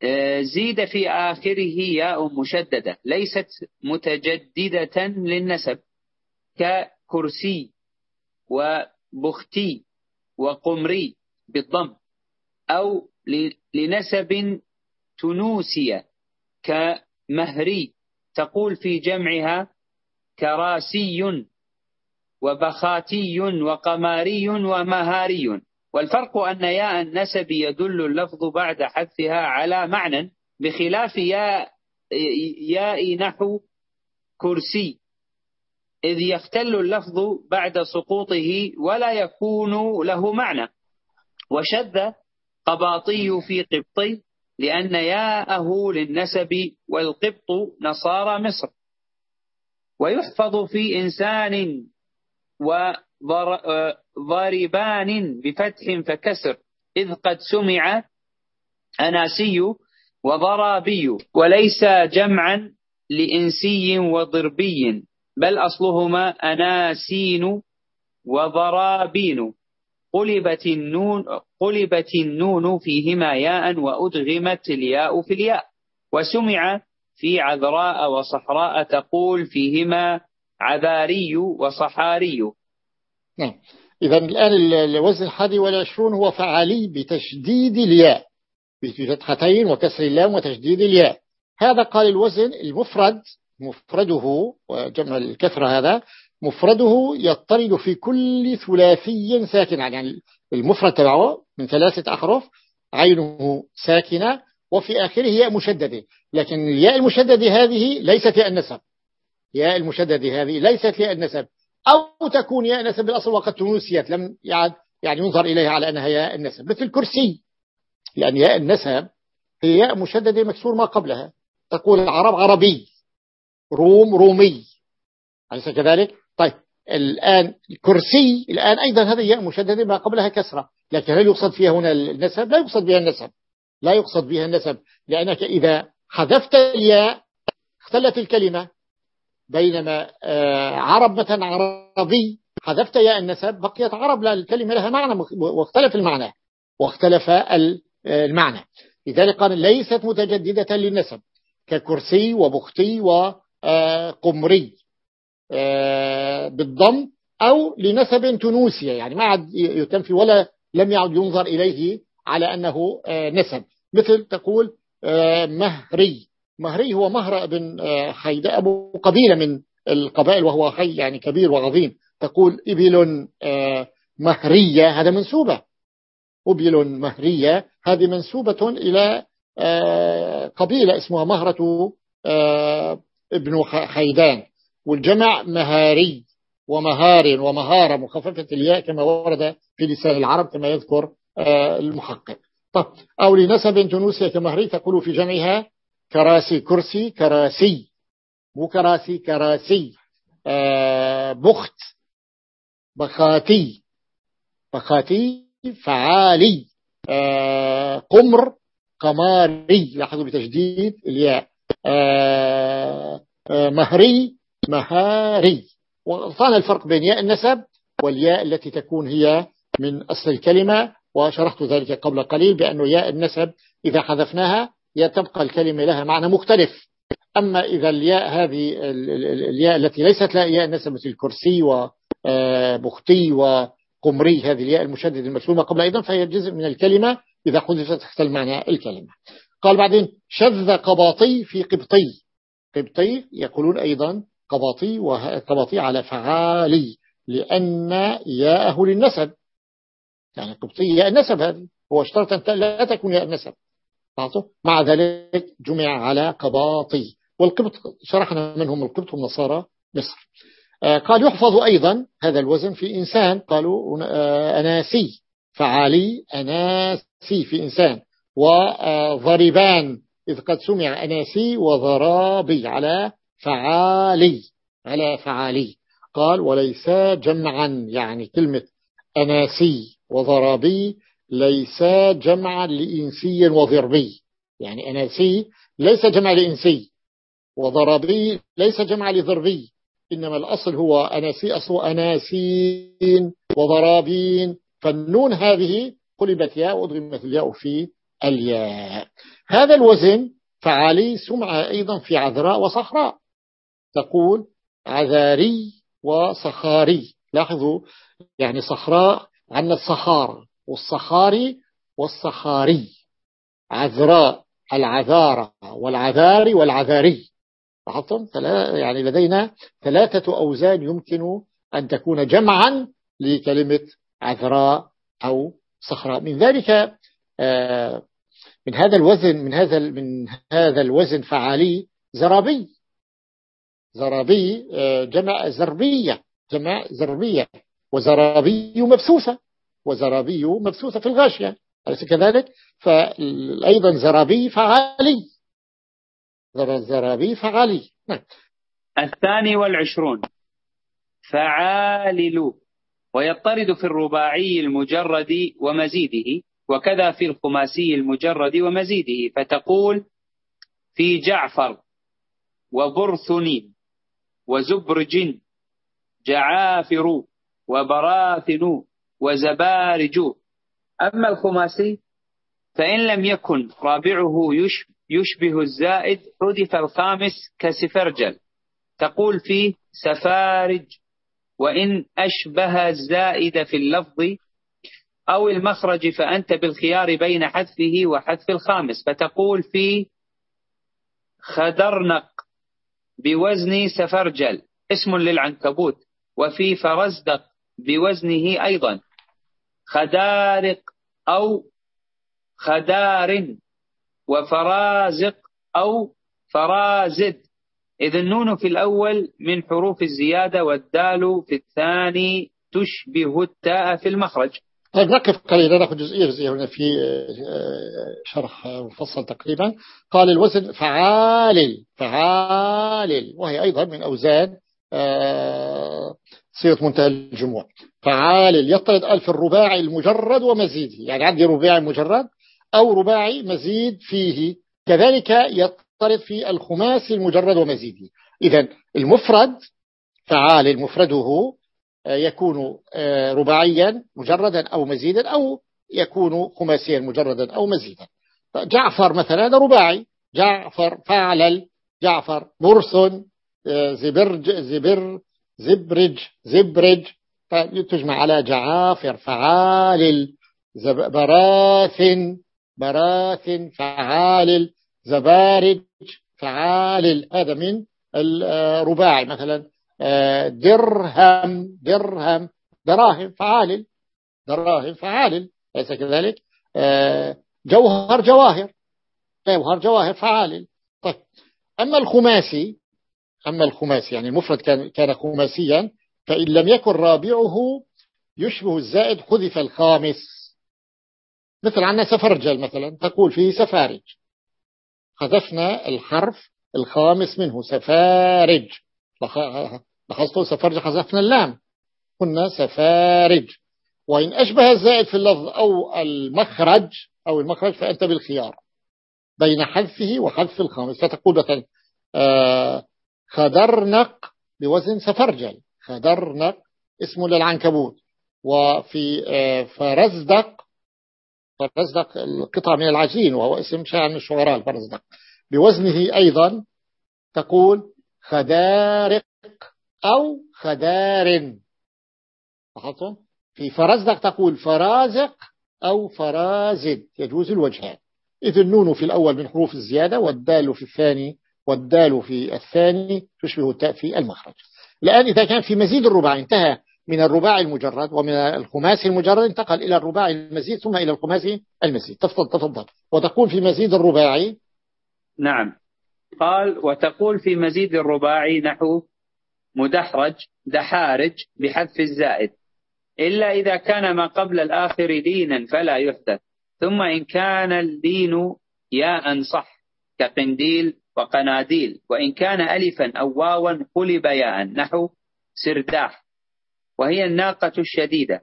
آه، زيد في آخره ياء مشددة ليست متجددة للنسب ككرسي وبختي وقمري بالضم أو لنسب تنوسية كمهري تقول في جمعها كراسي وبخاتي وقماري ومهاري. والفرق أن ياء النسب يدل اللفظ بعد حذفها على معنى بخلاف ياء ياء نحو كرسي. إذ يختل اللفظ بعد سقوطه ولا يكون له معنى. وشذ قباطي في قبطي لأن ياءه للنسب والقبط نصارى مصر. ويحفظ في إنسان وضاربان بفتح فكسر. إذ قد سمع أناسي وضرابي وليس جمعا لإنسي وضربي بل أصلهما أناسين وضرابين. قلبت النون قلبت النون فيهما ياء وأدغمت الياء في الياء. وسمع في عذراء وصحراء تقول فيهما عذاري وصحاري. نعم. إذا الآن الوزن الحادي والعشرون هو فعالي بتشديد الياء بفتحتين وكسر اللام وتشديد الياء. هذا قال الوزن المفرد مفرده وجمع الكثرة هذا مفرده يضطرد في كل ثلاثي ساكن يعني المفرد تبعه من ثلاثة أحرف عينه ساكنة وفي آخره ياء مشددة لكن الياء المشددة هذه ليست ياء النسب. ياء المشددة هذه ليست ياء النسب أو تكون ياء النسب بالأصل وقد تنسيت لم يعد يعني ينظر إليها على أنها ياء النسب مثل كرسي لأن ياء النسب هي ياء مشددة مكسور ما قبلها. تقول العرب عربي روم رومي. أليس كذلك؟ طيب الآن الكرسي الآن أيضا هذه ياء مشددة ما قبلها كسرة. لكن هل يقصد فيها هنا النسب؟ لا يقصد بها النسب. لا يقصد بها النسب لأنك إذا حذفت الياء اختلت الكلمة. بينما آه، عرب مثلا عربي حذفت ياء النسب بقيت عرب لا الكلمة لها معنى واختلف المعنى واختلف المعنى. لذلك قال ليست متجددة للنسب ككرسي وبختي وقمري آه، بالضم أو لنسب تونسية. يعني ما عاد يتنفي ولا لم يعد ينظر إليه على أنه آه، نسب. مثل تقول مهري. مهري هو مهر بن حيداء أبو قبيلة من القبائل وهو حي يعني كبير وعظيم. تقول إبل آه، مهرية هذا منسوبة. أبل مهرية هذه منسوبة إلى آه، قبيلة اسمها مهرة آه، ابن حيدان والجمع مهاري ومهار ومهارة مخففة الياء كما ورد في لسان العرب كما يذكر المحقق. طب أو لنسب تنوسية كمهري تقول في جمعها كراسي كرسي كراسي مو كراسي كراسي بخت بخاتي بخاتي فعالي آه قمر قماري لاحظوا بتجديد الياء آه آه مهري مهاري. وصان الفرق بين ياء النسب والياء التي تكون هي من أصل الكلمة وشرحت ذلك قبل قليل بأن ياء النسب إذا حذفناها تبقى الكلمة لها معنى مختلف. أما إذا الياء هذه الياء التي ليست لا ياء مثل الكرسي بختي وقمري هذه الياء المشدد المسلومة قبل أيضا فهي جزء من الكلمة. إذا حذفت تحت المعنى الكلمة. قال بعدين شذ قباطي في قبطي. قبطي يقولون أيضا قباطي وقباطي على فعالي لأن ياءه للنسب. يعني قبطي ياء النسب هذه. هو اشترط أن لا تكون ياء النسب. مع ذلك جمع على قباطي. والقبط شرحنا منهم القبط والنصارى مصر. آه، قال يحفظ أيضا هذا الوزن في إنسان. قالوا آه، أناسي. فعالي أناسي في إنسان. وضربان إذ قد سمع أناسي وضرابي على فعالي. على فعالي. قال وليس جمعا يعني كلمة أناسي وضرابي. ليس جمعا لإنسي وضربي. يعني أناسي ليس جمع لإنسي وضربي ليس جمع لضربي. إنما الأصل هو أناسي أصل أناسين وضرابين. فالنون هذه قلبت ياء وأضغمت الياء في الياء. هذا الوزن فعالي سمع أيضا في عذراء وصخراء. تقول عذاري وصخاري. لاحظوا يعني صخراء عن الصخار. والصخاري والصخاري. عذراء العذارة والعذاري والعذاري. لاحظتم؟ يعني لدينا ثلاثة أوزان يمكن أن تكون جمعا لكلمة عذراء أو صخراء. من ذلك آه، من هذا الوزن من هذا من هذا الوزن فعالي زرابي. زرابي آه، جمع زربية جمع زربية وزرابي مبسوسة وزرابي مبسوسة في الغاشية أليس كذلك؟ فأيضا زرابي فعالي. زرابي فعالي. نعم. الثاني والعشرون. فعالل. ويطرد في الرباعي المجرد ومزيده وكذا في الخماسي المجرد ومزيده. فتقول في جعفر وبرثن وزبرج جعافر وبراثن وزبارج. أما الخماسي؟ فإن لم يكن رابعه يشبه الزائد حذف الخامس كسفرجل. تقول فيه سفارج. وإن أشبه الزائد في اللفظ أو المخرج فأنت بالخيار بين حذفه وحذف الخامس. فتقول في خدرنق بوزن سفرجل. اسم للعنكبوت. وفي فرزدق بوزنه أيضا. خدارق أو خدار وفرازق أو فرازد. إذ النون في الأول من حروف الزيادة والدال في الثاني تشبه التاء في المخرج. طيب نقف قليلا نأخذ جزئية جزئية هنا في آه، شرح مفصل تقريبا. قال الوزن فعال فعال وهي أيضا من أوزان آه، صيغة منتهى الجموع. فعال يطرد ألف الرباعي المجرد ومزيده. يعني عندي رباعي مجرد أو رباعي مزيد فيه. كذلك يطرد في الخماسي المجرد ومزيده. إذا المفرد فعال مفرده آه، يكون آه، رباعيا مجردا أو مزيدا أو يكون خماسيا مجردا أو مزيدا. جعفر مثلا هذا رباعي. جعفر فعلل جعفر آه، زبرج زبر زبرج زبرج. تجمع على جعافر فعالل براث براث فعالل. زبارج فعالل. هذا من الرباعي مثلا. درهم درهم. دراهم فعالل. دراهم فعالل. ليس كذلك؟ جوهر جواهر. جوهر جواهر فعالل. طيب أما الخماسي أما الخماسي يعني المفرد كان كان خماسيا فإن لم يكن رابعه يشبه الزائد حذف الخامس. مثل عندنا سفرجل مثلا تقول فيه سفارج. حذفنا الحرف الخامس منه سفارج. لاحظتوا سفرج حذفنا اللام. قلنا سفارج. وإن أشبه الزائد في اللفظ أو المخرج أو المخرج فأنت بالخيار بين حذفه وحذف الخامس. فتقول مثلا آه، خدرنق بوزن سفرجل. خدرنق اسمه للعنكبوت. وفي آه، فرزدق فرزدق القطع من العجين وهو اسم شاعر من الشعراء الفرزدق. بوزنه أيضا تقول خدارق أو خدار لاحظتم في فرزدق تقول فرازق أو فرازد. يجوز الوجهان إذ النون في الأول من حروف الزيادة والدال في الثاني والدال في الثاني تشبه التاء في المخرج. الآن إذا كان في مزيد الرباع انتهى من الرباع المجرد ومن الخماسي المجرد انتقل إلى الرباع المزيد ثم إلى الخماسي المزيد. تفضل تفضل. وتقول في مزيد الرباعي نعم. قال وتقول في مزيد الرباعي نحو مدحرج دحارج بحذف الزائد. إلا إذا كان ما قبل الآخر دينا فلا يحدث. ثم إن كان الدين ياء صح كقنديل وقناديل. وإن كان ألفا أو واوا قلب ياء نحو سرداح. وهي الناقة الشديدة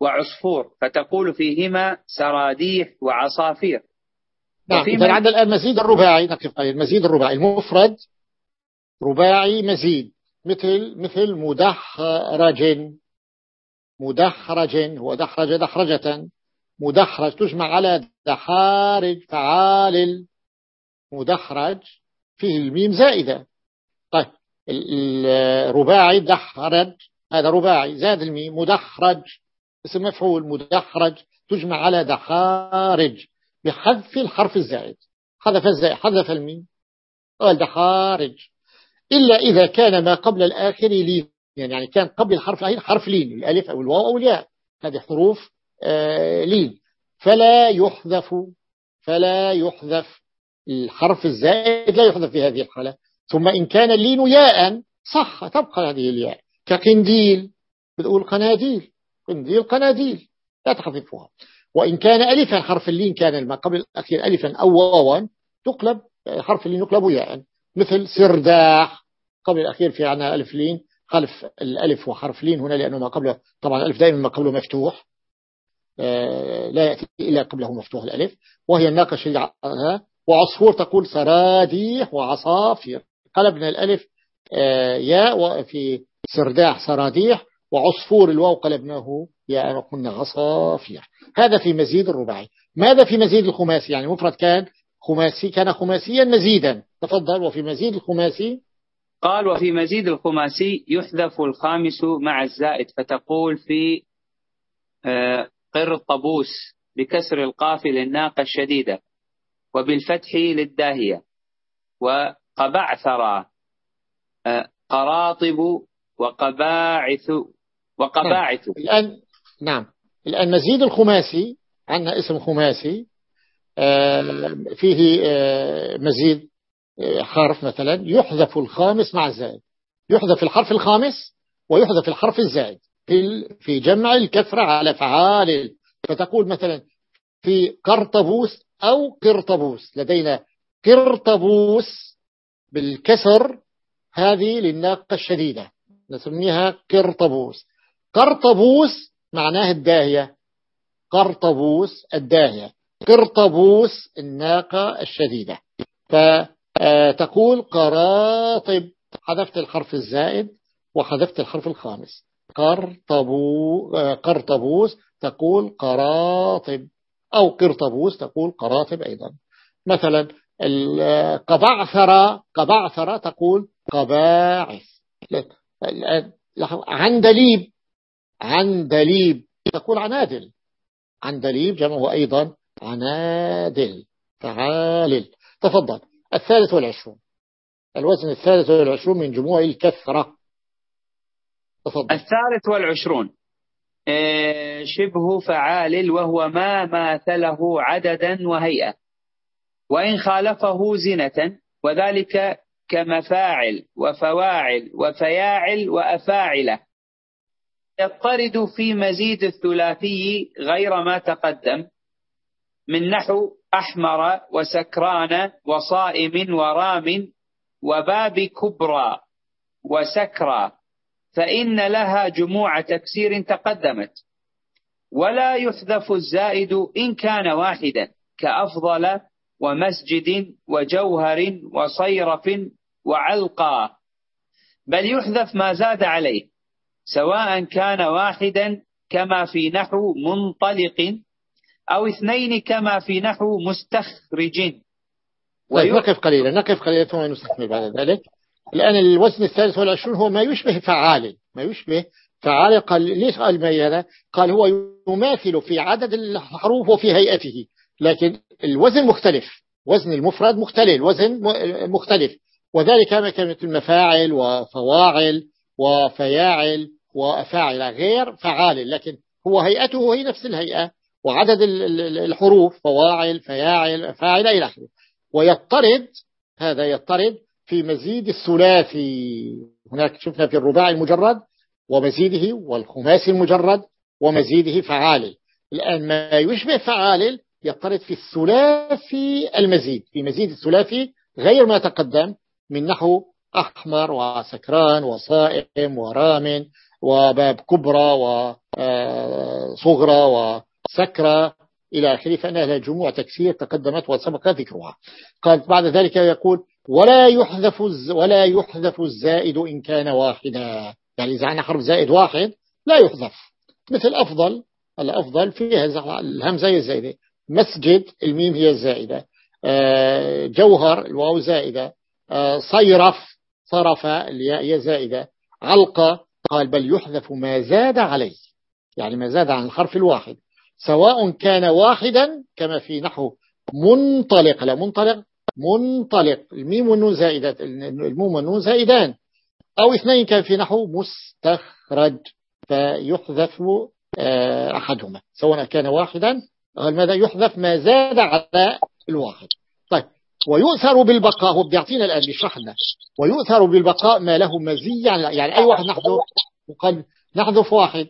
وعصفور فتقول فيهما سراديح وعصافير. نعم إذا عندنا الآن مزيد الرباعي نقف المزيد الرباعي المفرد رباعي مزيد. مثل مثل مدحرج مدحرج هو دحرج دحرجة. مدحرج تجمع على دحارج فعال. مدحرج فيه الميم زائدة. طيب الرباعي دحرج هذا رباعي زاد الميم مدحرج. اسم مفعول مدحرج تجمع على دحارج بحذف الحرف الزائد. حذف الزائد حذف الميم قال دحارج. إلا إذا كان ما قبل الآخر لين يعني كان قبل الحرف الأخير حرف لين الألف أو الواو أو الياء. هذه حروف آه لين. فلا يحذف فلا يحذف. الحرف الزائد لا يحذف في هذه الحالة. ثم إن كان اللين ياء صح تبقى هذه الياء. كقنديل بتقول قناديل. قنديل قناديل. لا تحذفها. وإن كان ألفا حرف اللين كان ما قبل الأخير ألفا أو واوا تقلب حرف اللين يقلب ياء. مثل سرداح. قبل الأخير في عنا ألف لين. خلف الألف وحرف لين هنا لأنه ما قبله. طبعا الألف دائما ما قبله مفتوح. آه، لا يأتي إلا قبله مفتوح الألف. وهي الناقش وعصفور تقول سراديح وعصافير قلبنا الألف آه، ياء في سرداح سراديح وعصفور الواو قلبناه ياء وقلنا عصافير هذا في مزيد الرباعي. ماذا في مزيد الخماسي؟ يعني مفرد كان خماسي كان خماسيا مزيدا. تفضل. وفي مزيد الخماسي؟ قال وفي مزيد الخماسي يحذف الخامس مع الزائد فتقول في آه، قر الطبوس بكسر القاف للناقة الشديدة. وبالفتح للداهية. وقبعثرا آه، قراطب وقباعث وقباعث. نعم. الآن نعم. الآن مزيد الخماسي عندنا اسم خماسي آه، فيه مزيد حرف مثلا. يحذف الخامس مع الزائد. يحذف الحرف الخامس ويحذف الحرف الزائد. في في جمع الكثرة على فعال. فتقول مثلا في قرطبوس أو قرطبوس لدينا قرطبوس بالكسر هذه للناقة الشديدة نسميها قرطبوس قرطبوس معناه الداهية قرطبوس الداهية قرطبوس الناقة الشديدة. فتقول قراطب حذفت الحرف الزائد وحذفت الحرف الخامس. قرطبو قرطبوس تقول قراطب أو قرطبوس تقول قراطب أيضا. مثلا قبعثر قبعثر تقول قباعث. عندليب عندليب تقول عنادل. عندليب جمعه أيضا عنادل. تعالل. تفضل. الثالث والعشرون. الوزن الثالث والعشرون من جموع الكثرة. تفضل. الثالث والعشرون. شبه فعال وهو ما ماثله عددا وهيئة. وإن خالفه زنة وذلك كمفاعل وفواعل وفياعل وأفاعلة. يضطرد في مزيد الثلاثي غير ما تقدم من نحو أحمر وسكران وصائم ورام وباب كبرى وسكرى. فإن لها جموع تكسير تقدمت. ولا يحذف الزائد إن كان واحدا كأفضل ومسجد وجوهر وصيرف وعلقى بل يحذف ما زاد عليه سواء كان واحدا كما في نحو منطلق أو اثنين كما في نحو مستخرج. طيب نقف قليلا نقف قليلا ثم نستكمل بعد ذلك. الآن الوزن الثالث والعشرون هو ما يشبه فعال ما يشبه فعال. قال ليش قال ما قال هو يماثل في عدد الحروف وفي هيئته لكن الوزن مختلف وزن المفرد مختلف وزن مختلف. وذلك كما كانت المفاعل وفواعل وفياعل وأفاعل غير فعال لكن هو هيئته هي نفس الهيئة وعدد الحروف فواعل فياعل فاعل إلى آخره. ويضطرد هذا يضطرد في مزيد الثلاثي هناك شفنا في الرباعي المجرد ومزيده والخماسي المجرد ومزيده فعال. الآن ما يشبه فعال يضطرد في الثلاثي المزيد في مزيد الثلاثي غير ما تقدم من نحو أحمر وسكران وصائم ورام وباب كبرى وصغرى وسكرى إلى آخره. فإنها جموع تكسير تقدمت وسبق ذكرها. قال بعد ذلك يقول ولا يحذف ولا يحذف الزائد إن كان واحدا. يعني إذا عنا حرف زائد واحد لا يحذف. مثل أفضل الأفضل فيها الهمزة هي الزائدة. مسجد الميم هي الزائدة. آه، جوهر الواو زائدة. آه، صيرف صرف الياء هي زائدة. علقة قال بل يحذف ما زاد عليه. يعني ما زاد عن الحرف الواحد. سواء كان واحدا كما في نحو منطلق. لا منطلق منطلق. الميم والنون زائدة الميم والنون زائدان. أو اثنين كان في نحو مستخرج فيحذف آه، أحدهما. سواء كان واحدا ماذا يحذف ما زاد على الواحد. طيب. ويؤثر بالبقاء. هو بيعطينا الآن بيشرح لنا. ويؤثر بالبقاء ما له مزية. يعني أي واحد نحذف؟ وقال نحذف واحد.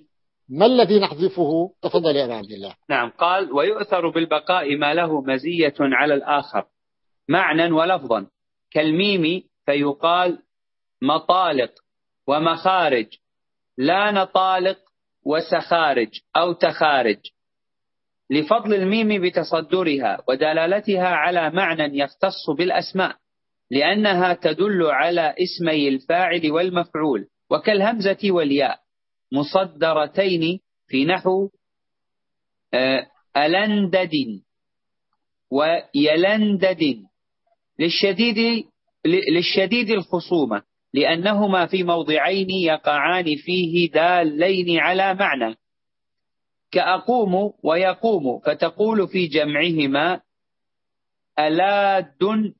ما الذي نحذفه؟ تفضل يا عبد الله. نعم قال ويؤثر بالبقاء ما له مزية على الآخر. معنى ولفظا. كالميم فيقال مطالق ومخارج. لا نطالق وسخارج أو تخارج. لفضل الميم بتصدرها ودلالتها على معنى يختص بالأسماء لأنها تدل على اسمي الفاعل والمفعول وكالهمزة والياء. مصدرتين في نحو آه، ألندد ويلندد للشديد للشديد الخصومة لأنهما في موضعين يقعان فيه دالين على معنى. كأقوم ويقوم فتقول في جمعهما ألاد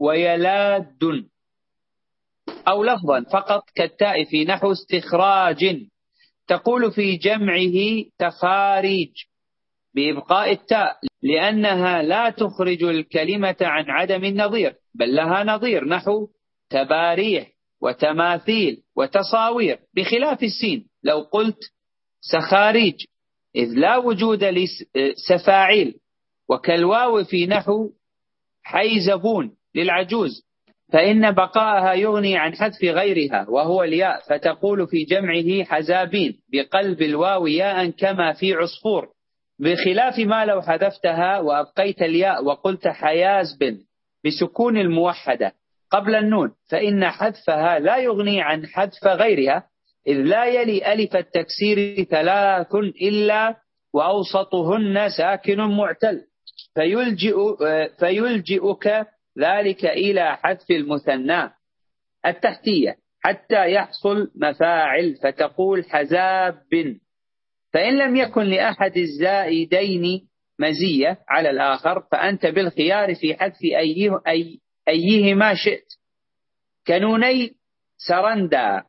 ويلاد. أو لفظا فقط كالتاء في نحو استخراج. تقول في جمعه تخاريج بإبقاء التاء لأنها لا تخرج الكلمة عن عدم النظير بل لها نظير نحو تباريح وتماثيل وتصاوير بخلاف السين. لو قلت سخاريج إذ لا وجود لسفاعيل وكالواو في نحو حيزبون للعجوز فإن بقاءها يغني عن حذف غيرها وهو الياء فتقول في جمعه حزابين بقلب الواو ياء كما في عصفور. بخلاف ما لو حذفتها وأبقيت الياء وقلت حيازب بسكون الموحدة قبل النون فإن حذفها لا يغني عن حذف غيرها إذ لا يلي ألف التكسير ثلاث إلا وأوسطهن ساكن معتل. فيلجئ فيلجئك ذلك إلى حذف المثنى التحتية حتى يحصل مفاعل فتقول حزاب فإن لم يكن لأحد الزائدين مزية على الآخر فأنت بالخيار في حذف أيه أي أيهما شئت. كنوني سرندا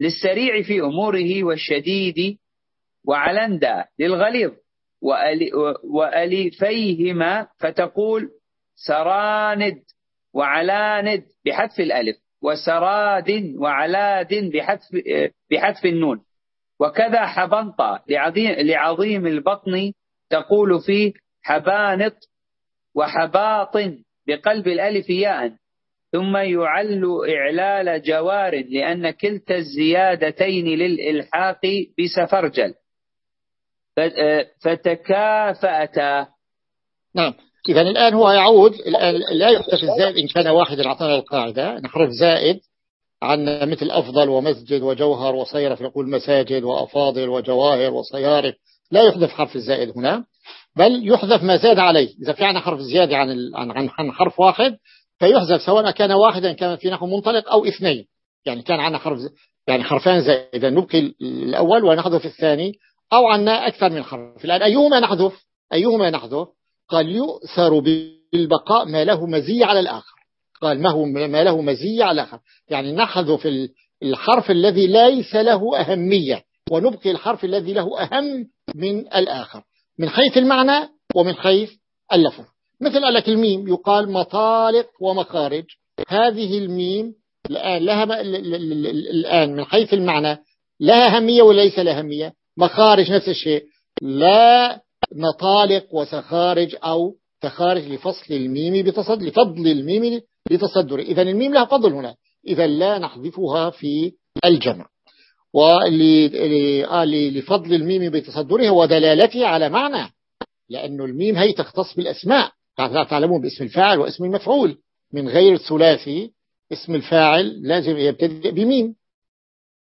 للسريع في أموره والشديد وعلندا للغليظ وألفيهما فتقول سراند وعلاند بحذف الألف وسراد وعلاد بحذف بحذف النون. وكذا حبنطة لعظيم, لعظيم البطن تقول فيه حبانط وحباط بقلب الألف ياء. ثم يعل إعلال جوار لأن كلتا الزيادتين للإلحاق بسفرجل. فتكافأتا نعم. إذا الآن هو يعود الآن لا يحدث الزائد إن كان واحدا أعطانا القاعدة. نحرف زائد. عن مثل أفضل ومسجد وجوهر وصيرف نقول مساجد وأفاضل وجواهر وصيارف لا يحذف حرف الزائد هنا بل يحذف ما زاد عليه. إذا في عنا حرف زيادة عن عن عن حرف واحد فيحذف سواء كان واحدا كان في نحو منطلق أو اثنين. يعني كان عنا حرف يعني حرفان زائدا نبقي الأول ونحذف الثاني أو عنا أكثر من حرف. الآن أيهما نحذف؟ أيهما نحذف؟ قال يؤثر بالبقاء ما له مزية على الآخر. قال ما هو ما له مزية على الآخر يعني نحذف الحرف الذي ليس له أهمية ونبقي الحرف الذي له أهم من الآخر. من حيث المعنى ومن حيث اللفظ. مثل لك الميم يقال مطالق ومخارج. هذه الميم الآن لها الآن من حيث المعنى لها أهمية وليس لها أهمية. مخارج نفس الشيء. لا مطالق وسخارج أو تخارج لفصل الميم بتصدر لفضل الميم لتصدر إذا الميم لها فضل هنا. إذا لا نحذفها في الجمع. ولفضل الميم بتصدرها ودلالته على معنى. لأن الميم هي تختص بالأسماء. تعلمون باسم الفاعل واسم المفعول. من غير الثلاثي اسم الفاعل لازم يبتدئ بميم.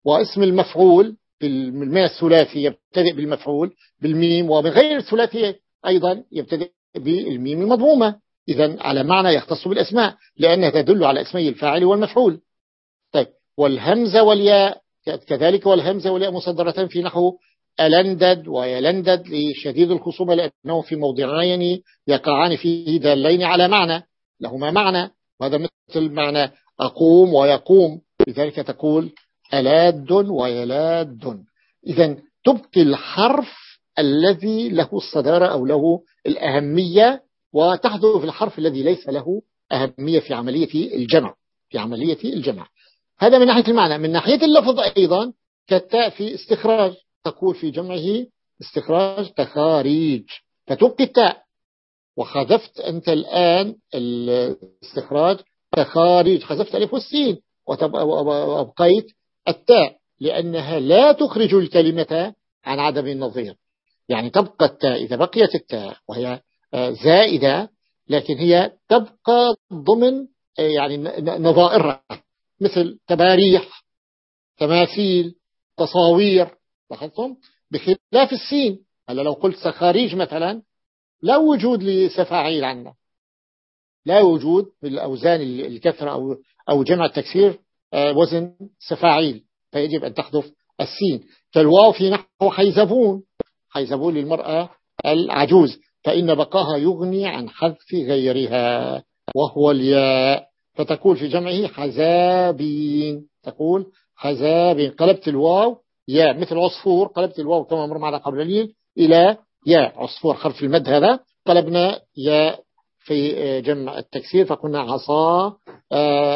واسم المفعول من الثلاثي يبتدئ بالمفعول بالميم. ومن غير الثلاثي أيضا يبتدئ بالميم المضمومة. إذا على معنى يختص بالأسماء لأنها تدل على اسمي الفاعل والمفعول. طيب والهمزة والياء كذلك والهمزة والياء مصدرة في نحو ألندد ويلندد لشديد الخصومة لأنه في موضعين يقعان فيه دالين على معنى لهما معنى. وهذا مثل معنى أقوم ويقوم لذلك تقول ألاد ويلاد. إذا تبقي الحرف الذي له الصدارة أو له الأهمية وتحذف الحرف الذي ليس له أهمية في عملية الجمع في عملية الجمع. هذا من ناحية المعنى. من ناحية اللفظ أيضا كالتاء في استخراج تقول في جمعه استخراج تخاريج. فتبقي التاء. وخذفت أنت الآن الاستخراج تخاريج. خذفت ألف والسين. وأبقيت التاء. لأنها لا تخرج الكلمة عن عدم النظير. يعني تبقى التاء إذا بقيت التاء وهي زائدة لكن هي تبقى ضمن يعني نظائرها مثل تباريح تماثيل تصاوير لاحظتم؟ بخلاف السين هلا لو قلت سخاريج مثلا لا وجود لسفاعيل عندنا. لا وجود بالأوزان الكثرة أو أو جمع التكسير آه، وزن سفاعيل فيجب أن تحذف السين كالواو في نحو حيزبون. حيزبون للمرأة العجوز. فإن بقاها يغني عن حذف غيرها وهو الياء. فتقول في جمعه حزابين. تقول حزابين. قلبت الواو ياء. مثل عصفور. قلبت الواو كما مر معنا قبل قليل إلى يا عصفور حرف المد هذا. قلبنا يا في جمع التكسير فكنا عصا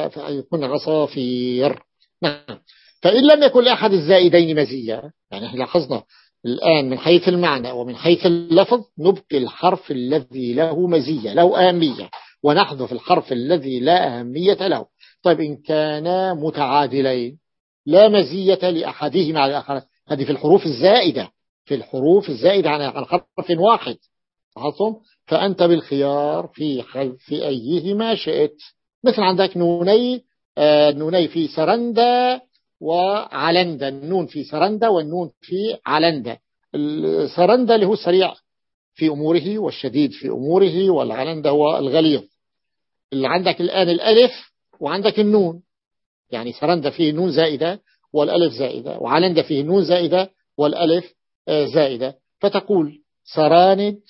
فيكون عصافير. نعم. فإن لم يكن لأحد الزائدين مزية يعني إحنا لاحظنا الآن من حيث المعنى ومن حيث اللفظ نبقي الحرف الذي له مزية له أهمية ونحذف الحرف الذي لا أهمية له. طيب إن كانا متعادلين لا مزية لأحدهما على الآخر. هذه في الحروف الزائدة في الحروف الزائدة عن حرف واحد. لاحظتم؟ فأنت بالخيار في في أيهما شئت. مثل عندك نوني آه نوني في سرندا وعلندا النون في سرندا والنون في علندا. السرندا اللي هو السريع في أموره والشديد في أموره والعلندا هو الغليظ. اللي عندك الآن الألف وعندك النون. يعني سرندى فيه نون زائدة والألف زائدة وعلندى فيه نون زائدة والألف آه، زائدة. فتقول سراند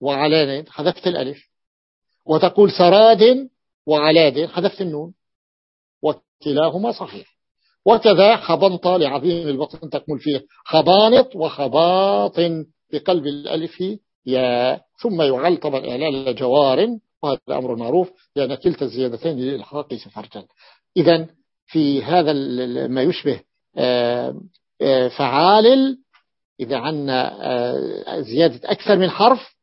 وعلاند حذفت الألف. وتقول سراد وعلاد حذفت النون. وكلاهما صحيح. وكذا خبنط لعظيم البطن تكمل فيه. خبانط وخباط بقلب الألف يا. ثم يعل طبعا إعلال جوار. وهذا أمر معروف. لأن كلتا الزيادتين للإلحاق سفرجا إذا في هذا ما يشبه آه، آه، فعال إذا عنا آه، زيادة أكثر من حرف.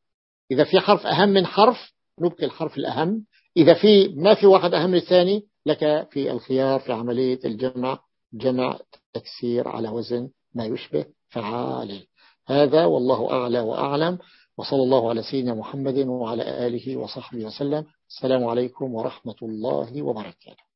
إذا في حرف أهم من حرف نبقي الحرف الأهم. إذا في ما في واحد أهم من الثاني لك في الخيار في عملية الجمع. جمع تكسير على وزن ما يشبه فعال هذا والله أعلى وأعلم. وصلى الله على سيدنا محمد وعلى آله وصحبه وسلم. السلام عليكم ورحمة الله وبركاته.